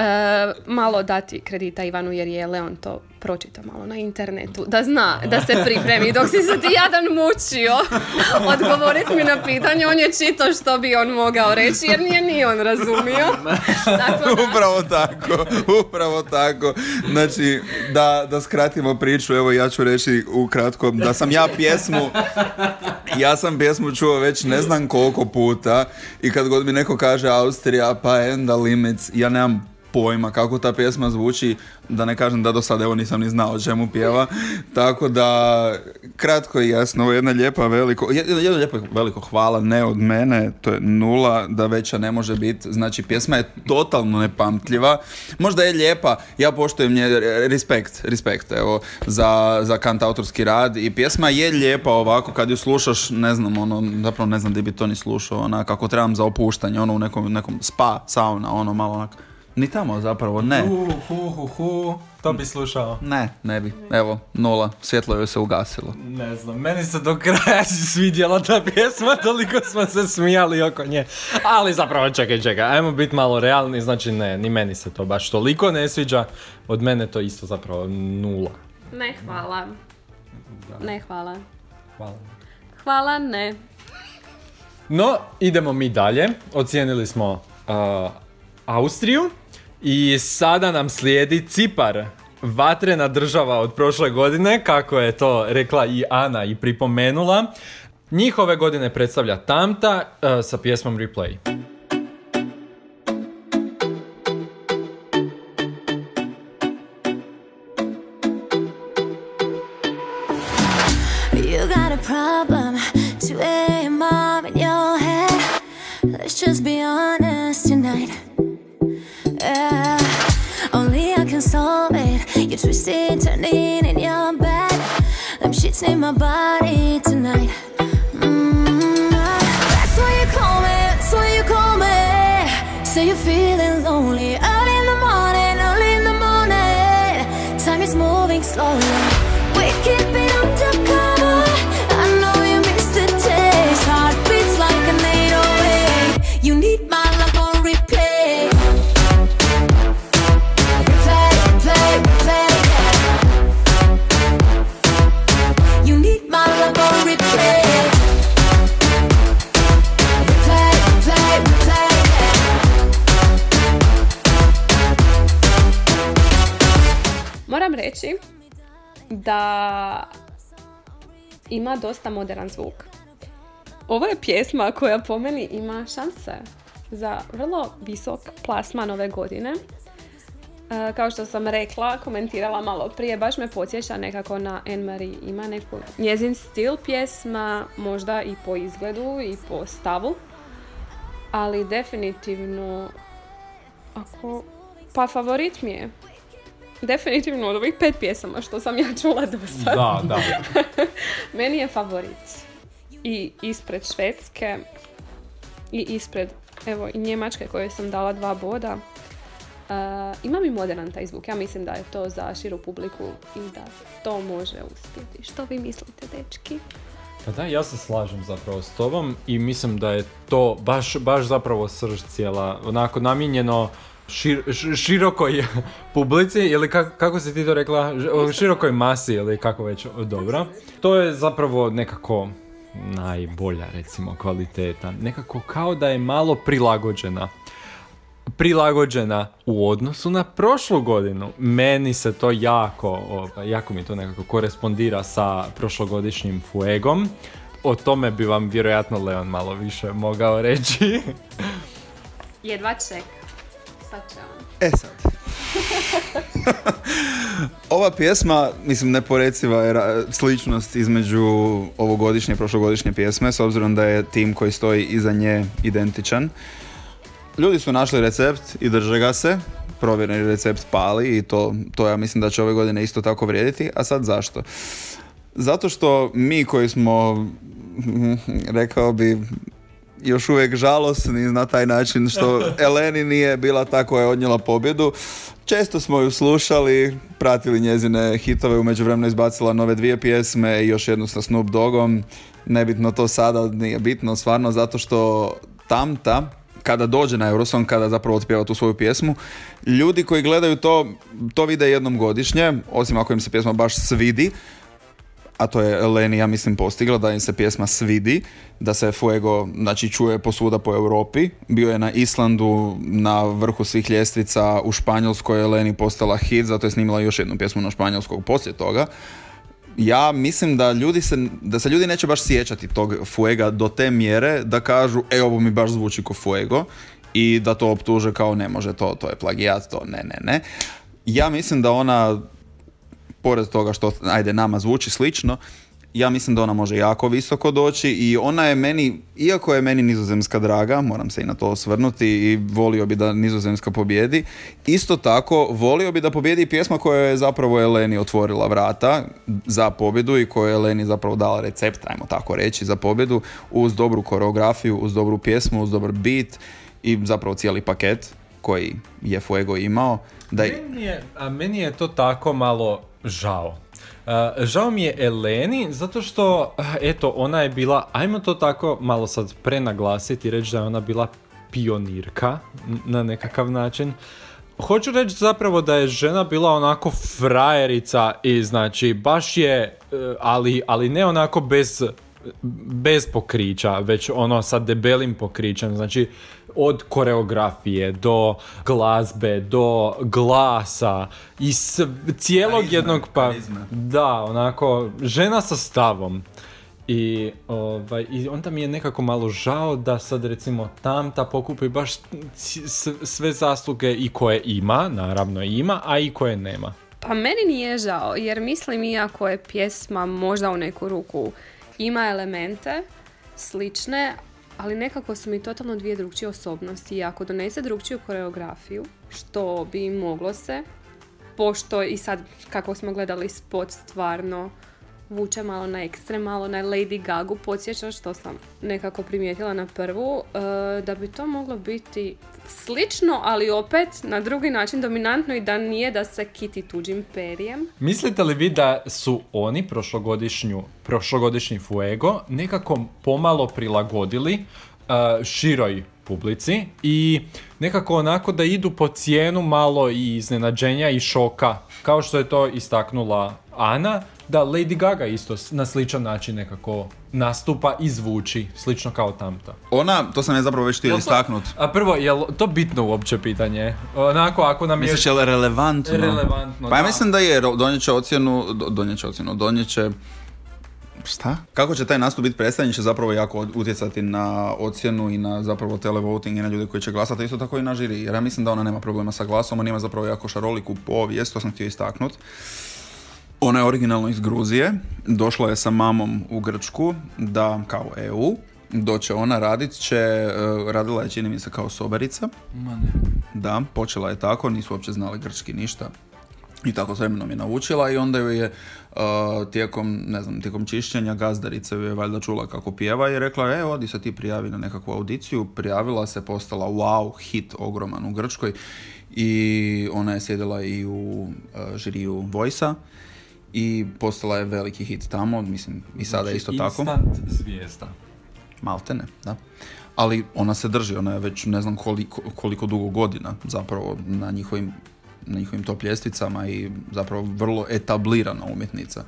malo dati kredita Ivanu jer je Leon to pročitao malo na internetu. Da zna, da se pripremi. Dok si se ti jadan mučio odgovoriti mi na pitanje, on je čitao što bi on mogao reći jer nije ni on razumio. Tako da, Upravo tako, upravo tako. Znači, da, da skratimo priču, evo ja ću reći ukratko da sam ja pjesmu, ja sam pjesmu čuo već ne znam koliko puta i kad god mi neko kaže Austrija pa Enda Limits, ja nemam pojma kako ta pjesma zvuči, da ne kažem da do sada evo nisam ni znao o čemu pjeva, tako da kratko i jasno, ovo je jedna lijepa veliko, jedno, jedno lijepo veliko hvala, ne od mene, to je nula, da veća ne može biti, znači pjesma je totalno nepamtljiva, možda je lijepa, ja poštujem nje, respekt, respekt, evo, za, za kantautorski rad i pjesma je lijepa ovako, kad ju slušaš, ne znam, ono, zapravo ne znam di bi to ni slušao, ona, kako trebam za opuštanje, ono, u nekom, nekom spa, sauna, ono, malo onak, ni tamo zapravo, ne. Hu, hu, hu. To bi slušao. Ne, ne bi. Evo, nula. Svjetlo joj se ugasilo. Ne znam, meni se do kraja svidjela ta pjesma, toliko smo se smijali oko nje. Ali zapravo, čekaj, čekaj, ajmo biti malo realni, znači ne, ni meni se to baš toliko ne sviđa. Od mene to isto zapravo nula. ne hvala. Ne hvala. Hvala. Hvala, ne. No, idemo mi dalje. Ocijenili smo uh, Austriju i sada nam slijedi Cipar. Vatrena država od prošle godine, kako je to rekla i Ana i pripomenula. Njih ove godine predstavlja Tamta uh, sa pjesmom Replay. in my body tonight. Da ima dosta modern zvuk. Ovo je pjesma koja po meni ima šanse za vrlo visok plasman ove godine. E, kao što sam rekla, komentirala malo prije, baš me podsjeća nekako na Anne-Marie. Ima neku njezin stil pjesma, možda i po izgledu i po stavu. Ali definitivno, ako... Pa favorit mi je. Definitivno od ovih pet pjesama što sam ja čula do sad. Da, da. Meni je favorit. I ispred Švedske i ispred evo i Njemačke kojoj sam dala dva boda. Uh, ima mi moderan taj zvuk. Ja mislim da je to za širu publiku i da to može uspjeti. Što vi mislite, dečki? Pa da, ja se slažem zapravo s tobom i mislim da je to baš, baš zapravo srž cijela, onako namijenjeno šir- širokoj publici ili kako, kako si ti to rekla, širokoj masi ili kako već, dobro. To je zapravo nekako najbolja recimo kvaliteta, nekako kao da je malo prilagođena prilagođena u odnosu na prošlu godinu. Meni se to jako, jako mi to nekako korespondira sa prošlogodišnjim Fuegom. O tome bi vam vjerojatno Leon malo više mogao reći. Jedva ček. Sad će on. E sad. Ova pjesma, mislim, neporeciva je sličnost između ovogodišnje i prošlogodišnje pjesme, s obzirom da je tim koji stoji iza nje identičan. Ljudi su našli recept i drže ga se, provjereni recept pali i to, to ja mislim da će ove godine isto tako vrijediti, a sad zašto? Zato što mi koji smo, rekao bi, još uvijek žalosni na taj način što Eleni nije bila ta koja je odnijela pobjedu. Često smo ju slušali, pratili njezine hitove, u međuvremenu izbacila nove dvije pjesme i još jednu sa Snoop Doggom. Nebitno to sada, nije bitno, stvarno zato što tamta, kada dođe na Eurosong, kada zapravo otpjeva tu svoju pjesmu, ljudi koji gledaju to, to vide jednom godišnje, osim ako im se pjesma baš svidi, a to je Leni, ja mislim, postigla da im se pjesma svidi, da se Fuego znači, čuje posvuda po Europi. Bio je na Islandu na vrhu svih ljestvica, u Španjolskoj je Leni postala hit, zato je snimila još jednu pjesmu na španjolskog poslije toga. Ja mislim da, ljudi se, da se ljudi neće baš sjećati tog Fuega do te mjere da kažu, e ovo mi baš zvuči ko Fuego i da to optuže kao ne može to, to je plagijat, to ne, ne, ne. Ja mislim da ona pored toga što ajde nama zvuči slično, ja mislim da ona može jako visoko doći i ona je meni, iako je meni nizozemska draga, moram se i na to osvrnuti i volio bi da nizozemska pobjedi, isto tako volio bi da pobjedi pjesma koja je zapravo Eleni otvorila vrata za pobjedu i koja je Eleni zapravo dala recept, ajmo tako reći, za pobjedu uz dobru koreografiju, uz dobru pjesmu, uz dobar beat i zapravo cijeli paket koji je Fuego imao. Da Meni je, a meni je to tako malo žao. A, žao mi je Eleni zato što, eto, ona je bila, ajmo to tako malo sad prenaglasiti i reći da je ona bila pionirka na nekakav način. Hoću reći zapravo da je žena bila onako frajerica i znači baš je, e, ali, ali ne onako bez, bez pokrića, već ono sa debelim pokrićem, znači od koreografije do glazbe, do glasa i s, cijelog Karizme, jednog pa karizme. da, onako žena sa stavom. I, ovaj, I onda mi je nekako malo žao da sad recimo tamta pokupi baš c- s- sve zasluge i koje ima, naravno ima, a i koje nema. Pa meni nije žao, jer mislim iako je pjesma možda u neku ruku ima elemente slične, ali nekako su mi totalno dvije drugčije osobnosti. I ako donese drugčiju koreografiju, što bi moglo se, pošto i sad kako smo gledali spot stvarno vuče malo na ekstrem, malo na Lady Gagu, podsjeća što sam nekako primijetila na prvu, e, da bi to moglo biti slično, ali opet na drugi način dominantno i da nije da se kiti tuđim perijem. Mislite li vi da su oni prošlogodišnju, prošlogodišnji Fuego nekako pomalo prilagodili uh, široj publici i nekako onako da idu po cijenu malo i iznenađenja i šoka, kao što je to istaknula Ana, da Lady Gaga isto na sličan način nekako nastupa i zvuči, slično kao tamta. Ona, to sam ja zapravo već htio istaknut. A prvo, je to bitno uopće pitanje? Onako, ako nam je... Misliš je li relevantno? Relevantno, Pa ja da. mislim da je, donijet će ocjenu, do- donijet će ocjenu, donijet će... Šta? Kako će taj nastup biti predstavljen će zapravo jako utjecati na ocjenu i na zapravo televoting i na ljude koji će glasati, isto tako i na žiri. Jer ja mislim da ona nema problema sa glasom, ona ima zapravo jako šaroliku povijest, to sam htio istaknut. Ona je originalno iz Gruzije, došla je sa mamom u Grčku, da kao EU, doće ona radit će, e, radila je čini mi se kao sobarica, da, počela je tako, nisu uopće znali grčki ništa. I tako s vremenom je naučila i onda ju je uh, tijekom, ne znam, tijekom čišćenja gazdarica ju je valjda čula kako pjeva i rekla, e, odi se ti prijavi na nekakvu audiciju. Prijavila se, postala wow, hit ogroman u Grčkoj i ona je sjedila i u uh, žiriju Voice-a i postala je veliki hit tamo, mislim i sada je isto tako. Instant zvijezda. Maltene, da. Ali ona se drži, ona je već ne znam koliko, koliko dugo godina zapravo na njihovim, na njihovim top ljestvicama i zapravo vrlo etablirana umjetnica.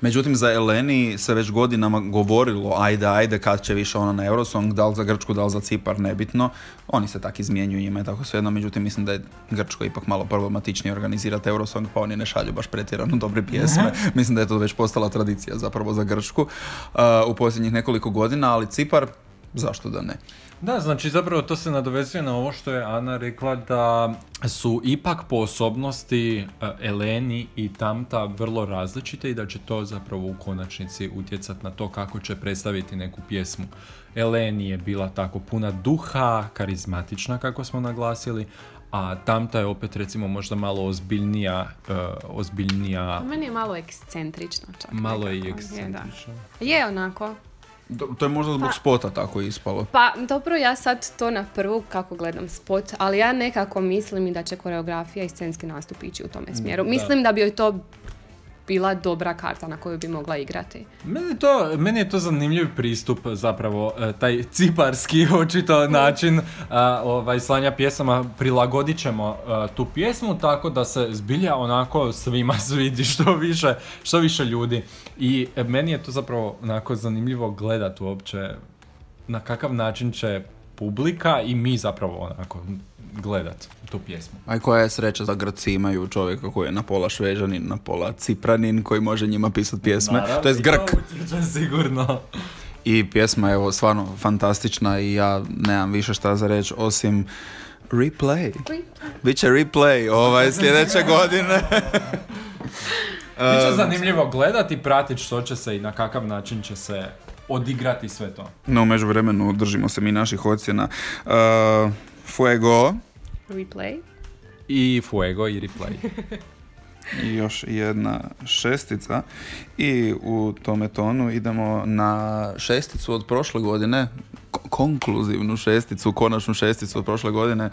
Međutim, za Eleni se već godinama govorilo, ajde, ajde, kad će više ona na Eurosong, da li za Grčku, da li za Cipar, nebitno. Oni se tak izmjenjuju, njima je tako svejedno, međutim, mislim da je Grčko ipak malo problematičnije organizirati Eurosong, pa oni ne šalju baš pretjerano dobre pjesme. mislim da je to već postala tradicija zapravo za Grčku uh, u posljednjih nekoliko godina, ali Cipar, zašto da ne? Da, znači zapravo to se nadovezuje na ovo što je Ana rekla da su ipak po osobnosti e, Eleni i Tamta vrlo različite i da će to zapravo u konačnici utjecati na to kako će predstaviti neku pjesmu. Eleni je bila tako puna duha, karizmatična kako smo naglasili, a Tamta je opet recimo možda malo ozbiljnija, e, ozbiljnija, Meni je malo ekscentrično čak. malo je i. Je, ekscentrična. Je onako. To, to je možda zbog Pa- spota tako ispalo. Pa dobro, ja sad to na prvu kako gledam spot, ali ja nekako mislim i da će koreografija i scenski nastup ići u tome smjeru. Mislim da bi joj to bila dobra karta na koju bi mogla igrati. Meni to, meni je to zanimljiv pristup zapravo, e, taj ciparski očito način a, ovaj, slanja pjesama, prilagodit ćemo e, tu pjesmu tako da se zbilja onako svima svidi što više, što više ljudi. I e, meni je to zapravo onako zanimljivo gledat uopće na kakav način će publika i mi zapravo onako gledat tu pjesmu. Aj koja je sreća da Grci imaju čovjeka koji je na pola švežanin, na pola cipranin, koji može njima pisati pjesme. to je Grk. Utječe sigurno. I pjesma je stvarno fantastična i ja nemam više šta za reći osim replay. Biće replay ovaj sljedeće godine. Biće zanimljivo gledati i pratiti što će se i na kakav način će se odigrati sve to. No, u međuvremenu držimo se mi naših ocjena. Uh, Fuego Replay. I Fuego i Replay. i još jedna šestica. I u tome tonu idemo na šesticu od prošle godine. Ko- konkluzivnu šesticu, konačnu šesticu od prošle godine.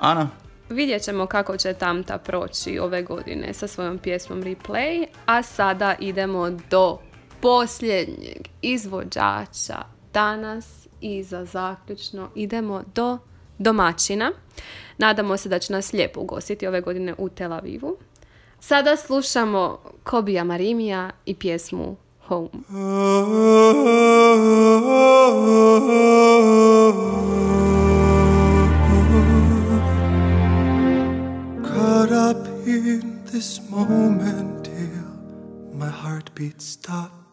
Ana? Vidjet ćemo kako će Tamta proći ove godine sa svojom pjesmom Replay, a sada idemo do posljednjeg izvođača danas i za zaključno idemo do domaćina. Nadamo se da će nas lijepo ugostiti ove godine u Tel Avivu. Sada slušamo Kobija Marimija i pjesmu Home. Caught up in this moment till my heartbeat stops.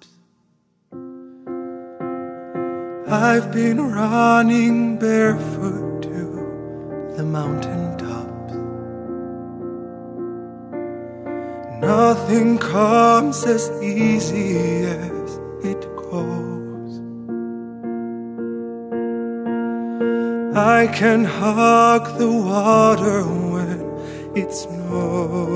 I've been running barefoot to the mountain tops. Nothing comes as easy as it goes. I can hug the water when it snows.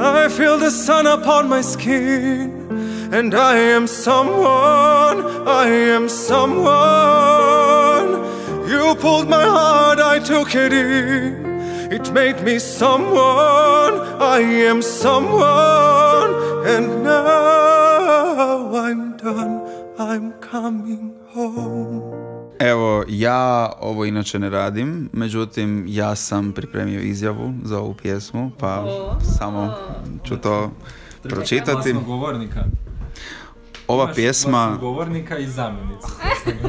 I feel the sun upon my skin, and I am someone, I am someone. You pulled my heart, I took it in. It made me someone, I am someone, and now I'm done, I'm coming home. Evo, ja ovo inače ne radim, međutim, ja sam pripremio izjavu za ovu pjesmu, pa samo ću to pročitati. Glasnogovornika. Ova Imaš pjesma, Govornika i zamjenica.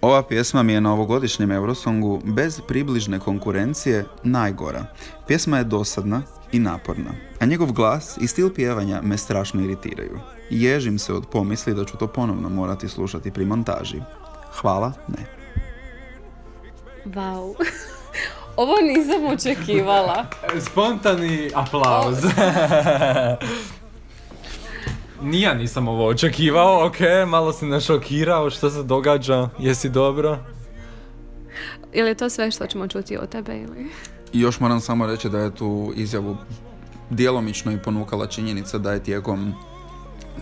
ova pjesma mi je na ovogodišnjem Eurosongu bez približne konkurencije najgora. Pjesma je dosadna i naporna, a njegov glas i stil pjevanja me strašno iritiraju. Ježim se od pomisli da ću to ponovno morati slušati pri montaži. Hvala, ne. Wow. Ovo nisam očekivala. Spontani aplauz. Ni ja nisam ovo očekivao, ok, malo si našokirao, što se događa, jesi dobro? Ili je to sve što ćemo čuti od tebe ili? I još moram samo reći da je tu izjavu djelomično i ponukala činjenica da je tijekom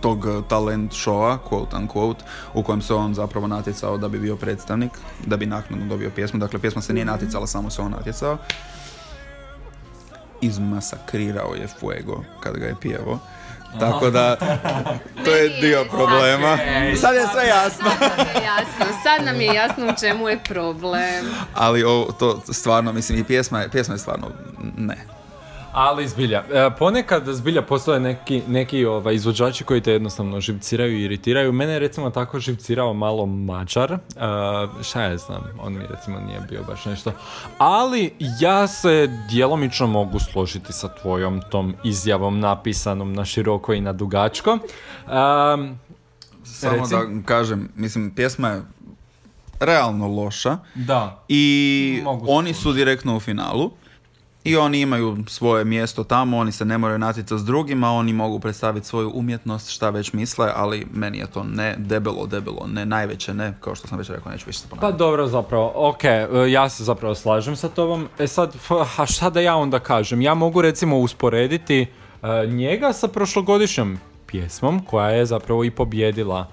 tog talent showa, quote unquote, u kojem se on zapravo natjecao da bi bio predstavnik, da bi naknadno dobio pjesmu. Dakle, pjesma se nije natjecala, samo se on natjecao. izmasakrirao je Fuego kad ga je pjevo. Tako da, to je dio problema. Sad je sve jasno. Sad nam je jasno, sad nam je jasno u čemu je problem. Ali ovo, to stvarno, mislim, i pjesma je, pjesma je stvarno, ne. Ali zbilja, e, ponekad zbilja postoje neki, neki ovaj, izvođači koji te jednostavno živciraju i iritiraju. Mene je recimo tako živcirao malo Mađar, e, šta ja znam, on mi recimo nije bio baš nešto. Ali ja se djelomično mogu složiti sa tvojom tom izjavom napisanom na široko i na dugačko. Um, Samo Reci. da kažem, mislim, pjesma je realno loša da. i Mogu oni su direktno u finalu i oni imaju svoje mjesto tamo, oni se ne moraju natjecati s drugima, oni mogu predstaviti svoju umjetnost, šta već misle, ali meni je to ne debelo, debelo, ne najveće, ne, kao što sam već rekao, neću više se Pa dobro, zapravo, ok, e, ja se zapravo slažem sa tobom. E sad, a šta da ja onda kažem? Ja mogu recimo usporediti e, njega sa prošlogodišnjom pjesmom koja je zapravo i pobjedila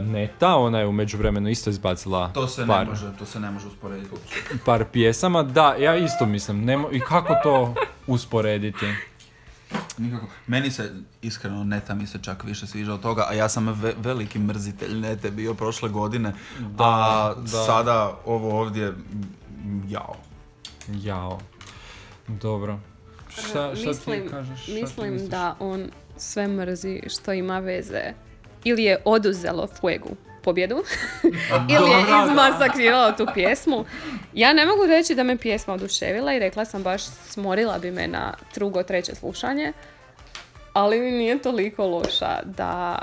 Neta, ona je u međuvremenu isto izbacila To se par, ne može, to se ne može usporediti uopće. par pjesama. Da, ja isto mislim, ne mo- i kako to usporediti? Nikako. Meni se, iskreno, Neta mi se čak više sviđa od toga, a ja sam ve- veliki mrzitelj Nete bio prošle godine, a da. sada ovo ovdje, jao. Jao. Dobro. Šta, šta mislim, ti kažeš? Šta ti mislim misliš? da on sve mrzi što ima veze. Ili je oduzelo Fuegu pobjedu, ili je izmasakriralo tu pjesmu. Ja ne mogu reći da me pjesma oduševila i rekla sam baš smorila bi me na drugo, treće slušanje, ali mi nije toliko loša da,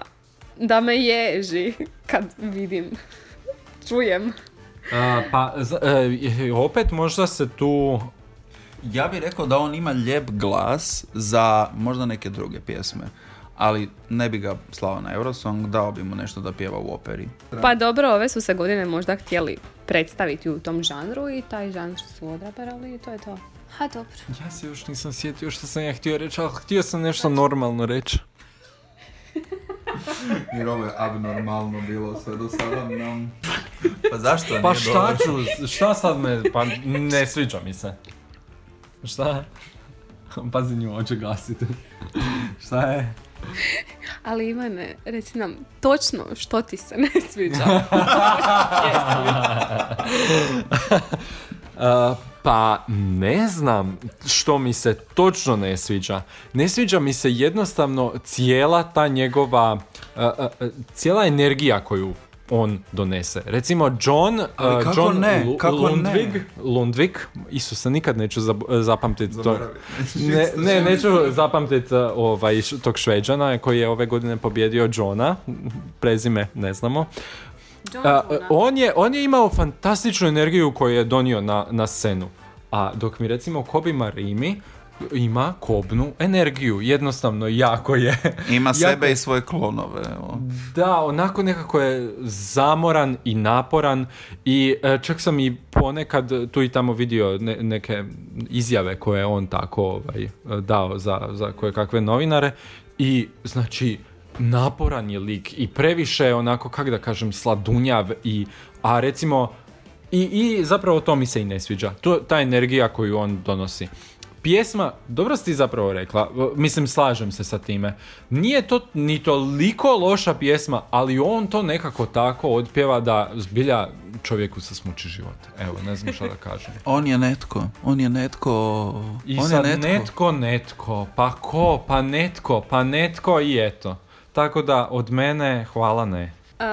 da me ježi kad vidim, čujem. A, pa, z- e, opet možda se tu Ja bih rekao da on ima lijep glas za možda neke druge pjesme, ali ne bi ga slao na Eurosong, dao bi mu nešto da pjeva u operi. Pa dobro, ove su se godine možda htjeli predstaviti u tom žanru i taj žanr su odabrali i to je to. Ha, dobro. Ja se još nisam sjetio što sam ja htio reći, ali htio sam nešto normalno reći. Jer ovo je abnormalno bilo sve do sada nam... Pa zašto Pa šta ću, šta sad me, pa ne sviđa mi se. Šta? Pazi nju, hoće gasiti. šta je? Ali Ivane, reci nam točno što ti se ne sviđa. Uh, pa ne znam što mi se točno ne sviđa. Ne sviđa mi se jednostavno cijela ta njegova, uh, uh, uh, cijela energija koju on donese. Recimo John, uh, Ali kako John ne? Lu- Kako Lundvig, ne? Lundvig, Isusa, nikad neću zab- zapamtiti to. Ne, ne, neću zapamtiti uh, ovaj, tog šveđana koji je ove godine pobjedio Johna, prezime ne znamo. A, on, je, on je imao fantastičnu energiju koju je donio na, na scenu. A dok mi recimo Kobi Marimi ima kobnu energiju. Jednostavno jako je. Ima jako- sebe i svoje klonove. evo. Da, onako nekako je zamoran i naporan i e, čak sam i ponekad tu i tamo vidio ne- neke izjave koje je on tako ovaj, dao za, za koje kakve novinare i znači naporan je lik i previše je onako, kak da kažem, sladunjav i, a recimo i, i zapravo to mi se i ne sviđa. To, ta energija koju on donosi. Pjesma, dobro si ti zapravo rekla, mislim slažem se sa time. Nije to ni toliko loša pjesma, ali on to nekako tako otpjeva da zbilja čovjeku se smuči život. Evo, ne znam šta da kažem. On je netko, on je netko, I on sad je netko. netko, netko, pa ko, pa netko, pa netko i eto. Tako da od mene hvala ne. Uh,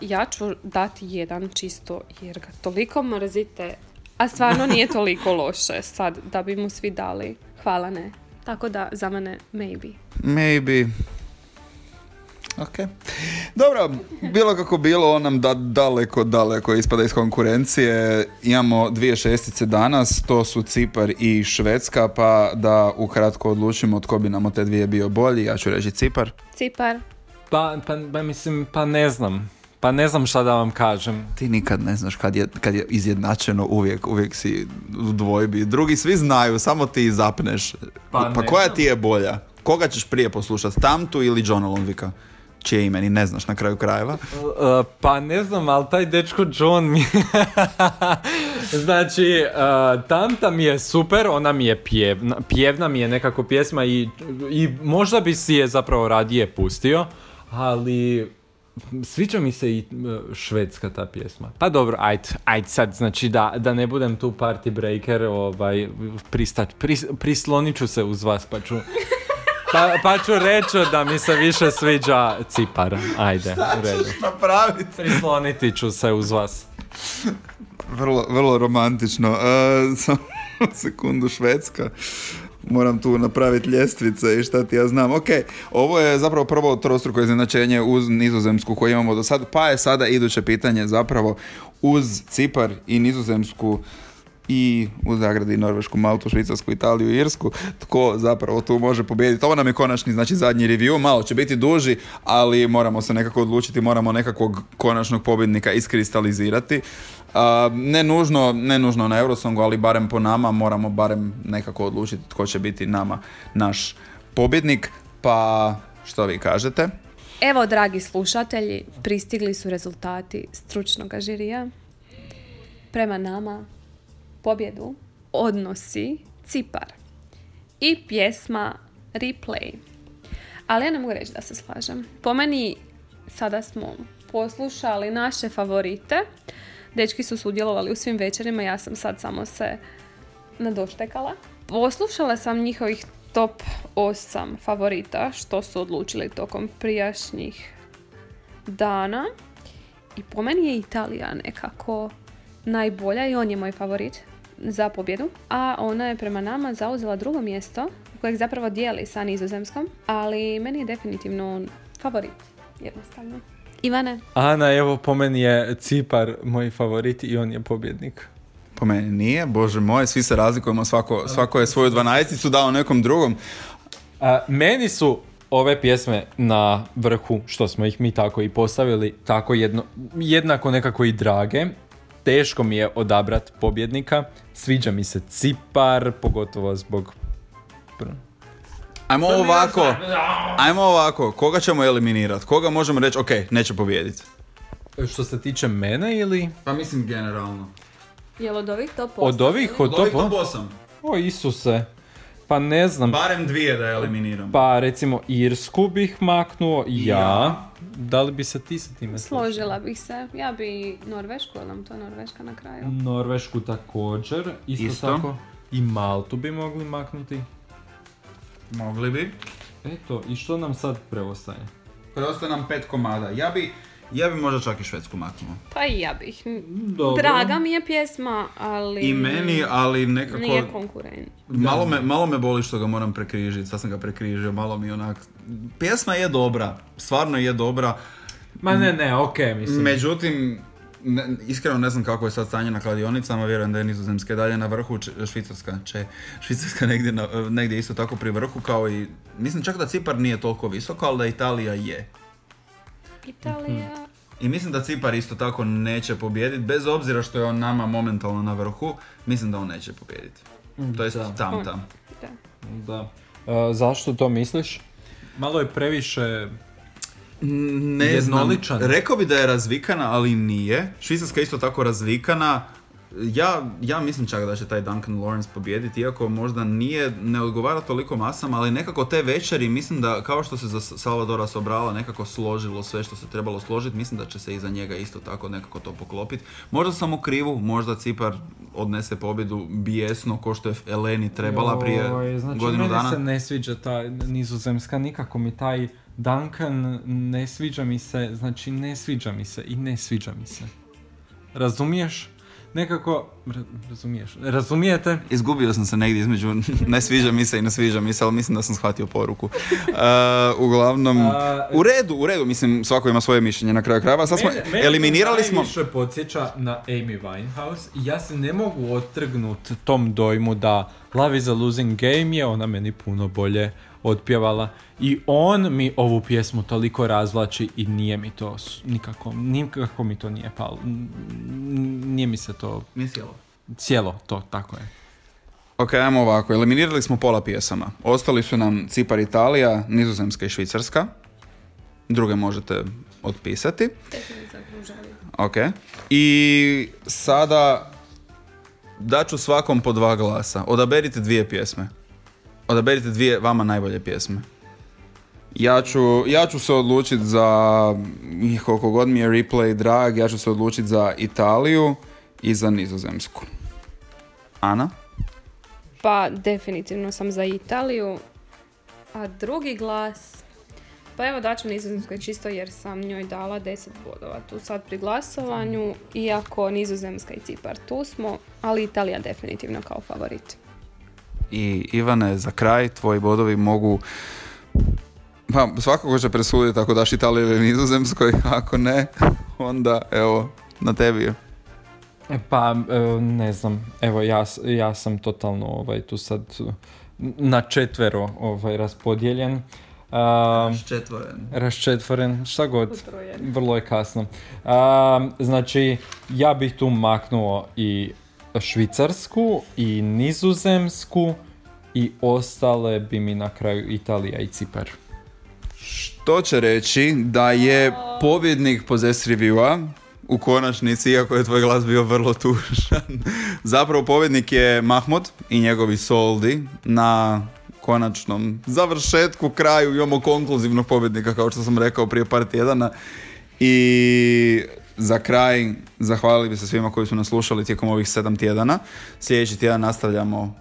ja ću dati jedan čisto jer ga toliko mrzite, a stvarno nije toliko loše sad da bi mu svi dali. Hvala ne. Tako da za mene maybe. Maybe. Ok. Dobro, bilo kako bilo, on nam da daleko, daleko ispada iz konkurencije. Imamo dvije šestice danas, to su Cipar i Švedska, pa da ukratko odlučimo tko bi nam od te dvije bio bolji. Ja ću reći Cipar. Cipar. Pa, pa, pa mislim, pa ne znam. Pa ne znam šta da vam kažem. Ti nikad ne znaš kad je, kad je izjednačeno, uvijek, uvijek si u dvojbi. Drugi svi znaju, samo ti zapneš. Pa Pa, koja znam. ti je bolja? Koga ćeš prije poslušati, Tamtu ili Johna Lundvika? čije ime ni ne znaš na kraju krajeva. Uh, pa ne znam, ali taj dečko John mi... znači, uh, Tanta mi je super, ona mi je pjevna, pjevna mi je nekako pjesma i, i možda bi si je zapravo radije pustio, ali sviđa mi se i uh, švedska ta pjesma. Pa dobro, ajde, ajde sad, znači da, da ne budem tu party breaker, ovaj, pristat, pris, prislonit ću se uz vas pa ću... Pa, pa ću reći da mi se više sviđa Cipar. Ajde, u redu. Napraviti. Prisloniti ću se uz vas. Vrlo, vrlo romantično. E, samo sekundu Švedska. Moram tu napraviti ljestvice i šta ti ja znam. Ok, ovo je zapravo prvo trostruko iznenačenje uz nizozemsku koju imamo do sad, pa je sada iduće pitanje zapravo uz Cipar i nizozemsku i u zagradi Norvešku, Maltu, Švicarsku, Italiju i Irsku, tko zapravo tu može pobijediti. Ovo nam je konačni, znači zadnji review, malo će biti duži, ali moramo se nekako odlučiti, moramo nekakvog konačnog pobjednika iskristalizirati. A, ne, nužno, ne nužno na Eurosongu, ali barem po nama moramo barem nekako odlučiti tko će biti nama naš pobjednik. Pa što vi kažete? Evo, dragi slušatelji, pristigli su rezultati stručnog žirija. Prema nama pobjedu odnosi Cipar i pjesma Replay. Ali ja ne mogu reći da se slažem. Po meni sada smo poslušali naše favorite. Dečki su sudjelovali u svim večerima, ja sam sad samo se nadoštekala. Poslušala sam njihovih top 8 favorita što su odlučili tokom prijašnjih dana. I po meni je Italija nekako najbolja i on je moj favorit za pobjedu. A ona je prema nama zauzela drugo mjesto kojeg zapravo dijeli sa nizozemskom. Ali meni je definitivno favorit. Jednostavno. Ivane? Ana, evo po meni je Cipar moj favorit i on je pobjednik. Po meni nije, bože moj, svi se razlikujemo, svako, svako je svoju dvanajsticu dao nekom drugom. A, meni su ove pjesme na vrhu, što smo ih mi tako i postavili, tako jedno, jednako nekako i drage. Teško mi je odabrat pobjednika. Sviđa mi se Cipar, pogotovo zbog... Ajmo ovako, ajmo ovako, koga ćemo eliminirati? Koga možemo reći, ok, neće pobijediti? Što se tiče mene ili... Pa mislim generalno. Jel od ovih top Od ovih, od top... 8. O Isuse. Pa ne znam. Barem dvije da eliminiram. Pa recimo Irsku bih maknuo, ja. Ja. Da li bi se ti sa time Složila bih se. Ja bi Norvešku, ali nam to je Norveška na kraju. Norvešku također, isto, Isto. tako. I Maltu bi mogli maknuti. Mogli bi. Eto, i što nam sad preostaje? Preostaje nam pet komada. Ja bi, ja bi možda čak i Švedsku maknuo. Pa i ja bih. Dobro. Draga mi je pjesma, ali... I meni, ali nekako... Nije konkurent. Malo me, malo me boli što ga moram prekrižiti, sad sam ga prekrižio, malo mi onak... Pjesma je dobra, stvarno je dobra, Ma ne, ne, okej, mislim. međutim, ne, iskreno ne znam kako je sad stanje na kladionicama, vjerujem da je nizozemske dalje na vrhu, Č- švicarska će, švicarska negdje, na- negdje isto tako pri vrhu kao i, mislim čak da Cipar nije toliko visoko, ali da Italija je. Italija... I mislim da Cipar isto tako neće pobijediti, bez obzira što je on nama momentalno na vrhu, mislim da on neće pobijediti. To jest da. tam tam. Da. Da. E, zašto to misliš? Malo je previše... Ne Jednoličan. znam, rekao bi da je razvikana, ali nije. Švicarska je isto tako razvikana. Ja, ja mislim čak da će taj Duncan Lawrence pobijediti, iako možda nije, ne odgovara toliko masama, ali nekako te večeri, mislim da kao što se za Salvadora Sobrala nekako složilo sve što se trebalo složiti, mislim da će se iza njega isto tako nekako to poklopiti. Možda sam u krivu, možda Cipar odnese pobjedu bijesno, ko što je Eleni trebala prije Joj, znači, godinu meni dana. se ne sviđa ta nizozemska, nikako mi taj Duncan ne sviđa mi se, znači ne sviđa mi se i ne sviđa mi se. Razumiješ? Nekako, ra- razumiješ, razumijete? Izgubio sam se negdje između ne sviđa mi se i ne sviđa mi se, ali mislim da sam shvatio poruku. Uh, uglavnom, u redu, u redu, mislim, svako ima svoje mišljenje na kraju krajeva. Sad smo, Mene- mene eliminirali smo... najviše podsjeća na Amy Winehouse i ja se ne mogu otrgnut tom dojmu da Love is a losing game je ona meni puno bolje otpjevala i on mi ovu pjesmu toliko razvlači i nije mi to nikako, nikako mi to nije palo. Nije mi se to Mislilo. cijelo to, tako je. Ok, ajmo ovako, eliminirali smo pola pjesama. Ostali su nam Cipar, Italija, Nizozemska i Švicarska. druge možete otpisati. Ok. I sada daću svakom po dva glasa. Odaberite dvije pjesme. Odaberite dvije vama najbolje pjesme. Ja ću, ja ću se odlučiti za, koliko god mi je replay drag, ja ću se odlučiti za Italiju i za Nizozemsku. Ana? Pa definitivno sam za Italiju. A drugi glas... Pa evo daću nizozemskoj čisto jer sam njoj dala 10 bodova tu sad pri glasovanju. Iako nizozemska i Cipar tu smo, ali Italija definitivno kao favorit. I Ivane, za kraj, tvoji bodovi mogu pa svakako će presuditi ako daš Italiji ili Nizozemskoj, ako ne, onda evo, na tebi je. E, Pa, e, ne znam, evo ja, ja sam totalno ovaj, tu sad na četvero ovaj, raspodijeljen. Um, Četvoren. raščetvoren, šta god, vrlo je kasno. Um, znači, ja bih tu maknuo i Švicarsku, i Nizozemsku, i ostale bi mi na kraju Italija i Cipar. To će reći da je pobjednik Possess Reviewa u konačnici, iako je tvoj glas bio vrlo tužan, zapravo pobjednik je Mahmud i njegovi soldi na konačnom završetku, kraju imamo konkluzivnog pobjednika kao što sam rekao prije par tjedana i za kraj zahvalili bi se svima koji su nas slušali tijekom ovih sedam tjedana. Sljedeći tjedan nastavljamo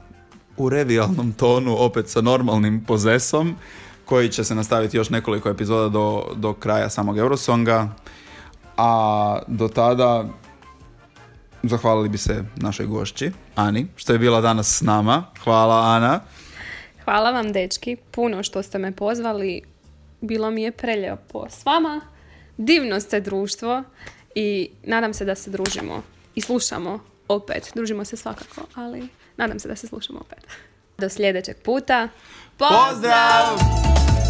u revijalnom tonu, opet sa normalnim pozesom, koji će se nastaviti još nekoliko epizoda do, do kraja samog Eurosonga. A do tada zahvalili bi se našoj gošći, Ani, što je bila danas s nama. Hvala, Ana. Hvala vam, dečki, puno što ste me pozvali. Bilo mi je preljepo s vama. Divno ste društvo i nadam se da se družimo i slušamo opet. Družimo se svakako, ali nadam se da se slušamo opet. Do sljedećeg puta. Pozdrav!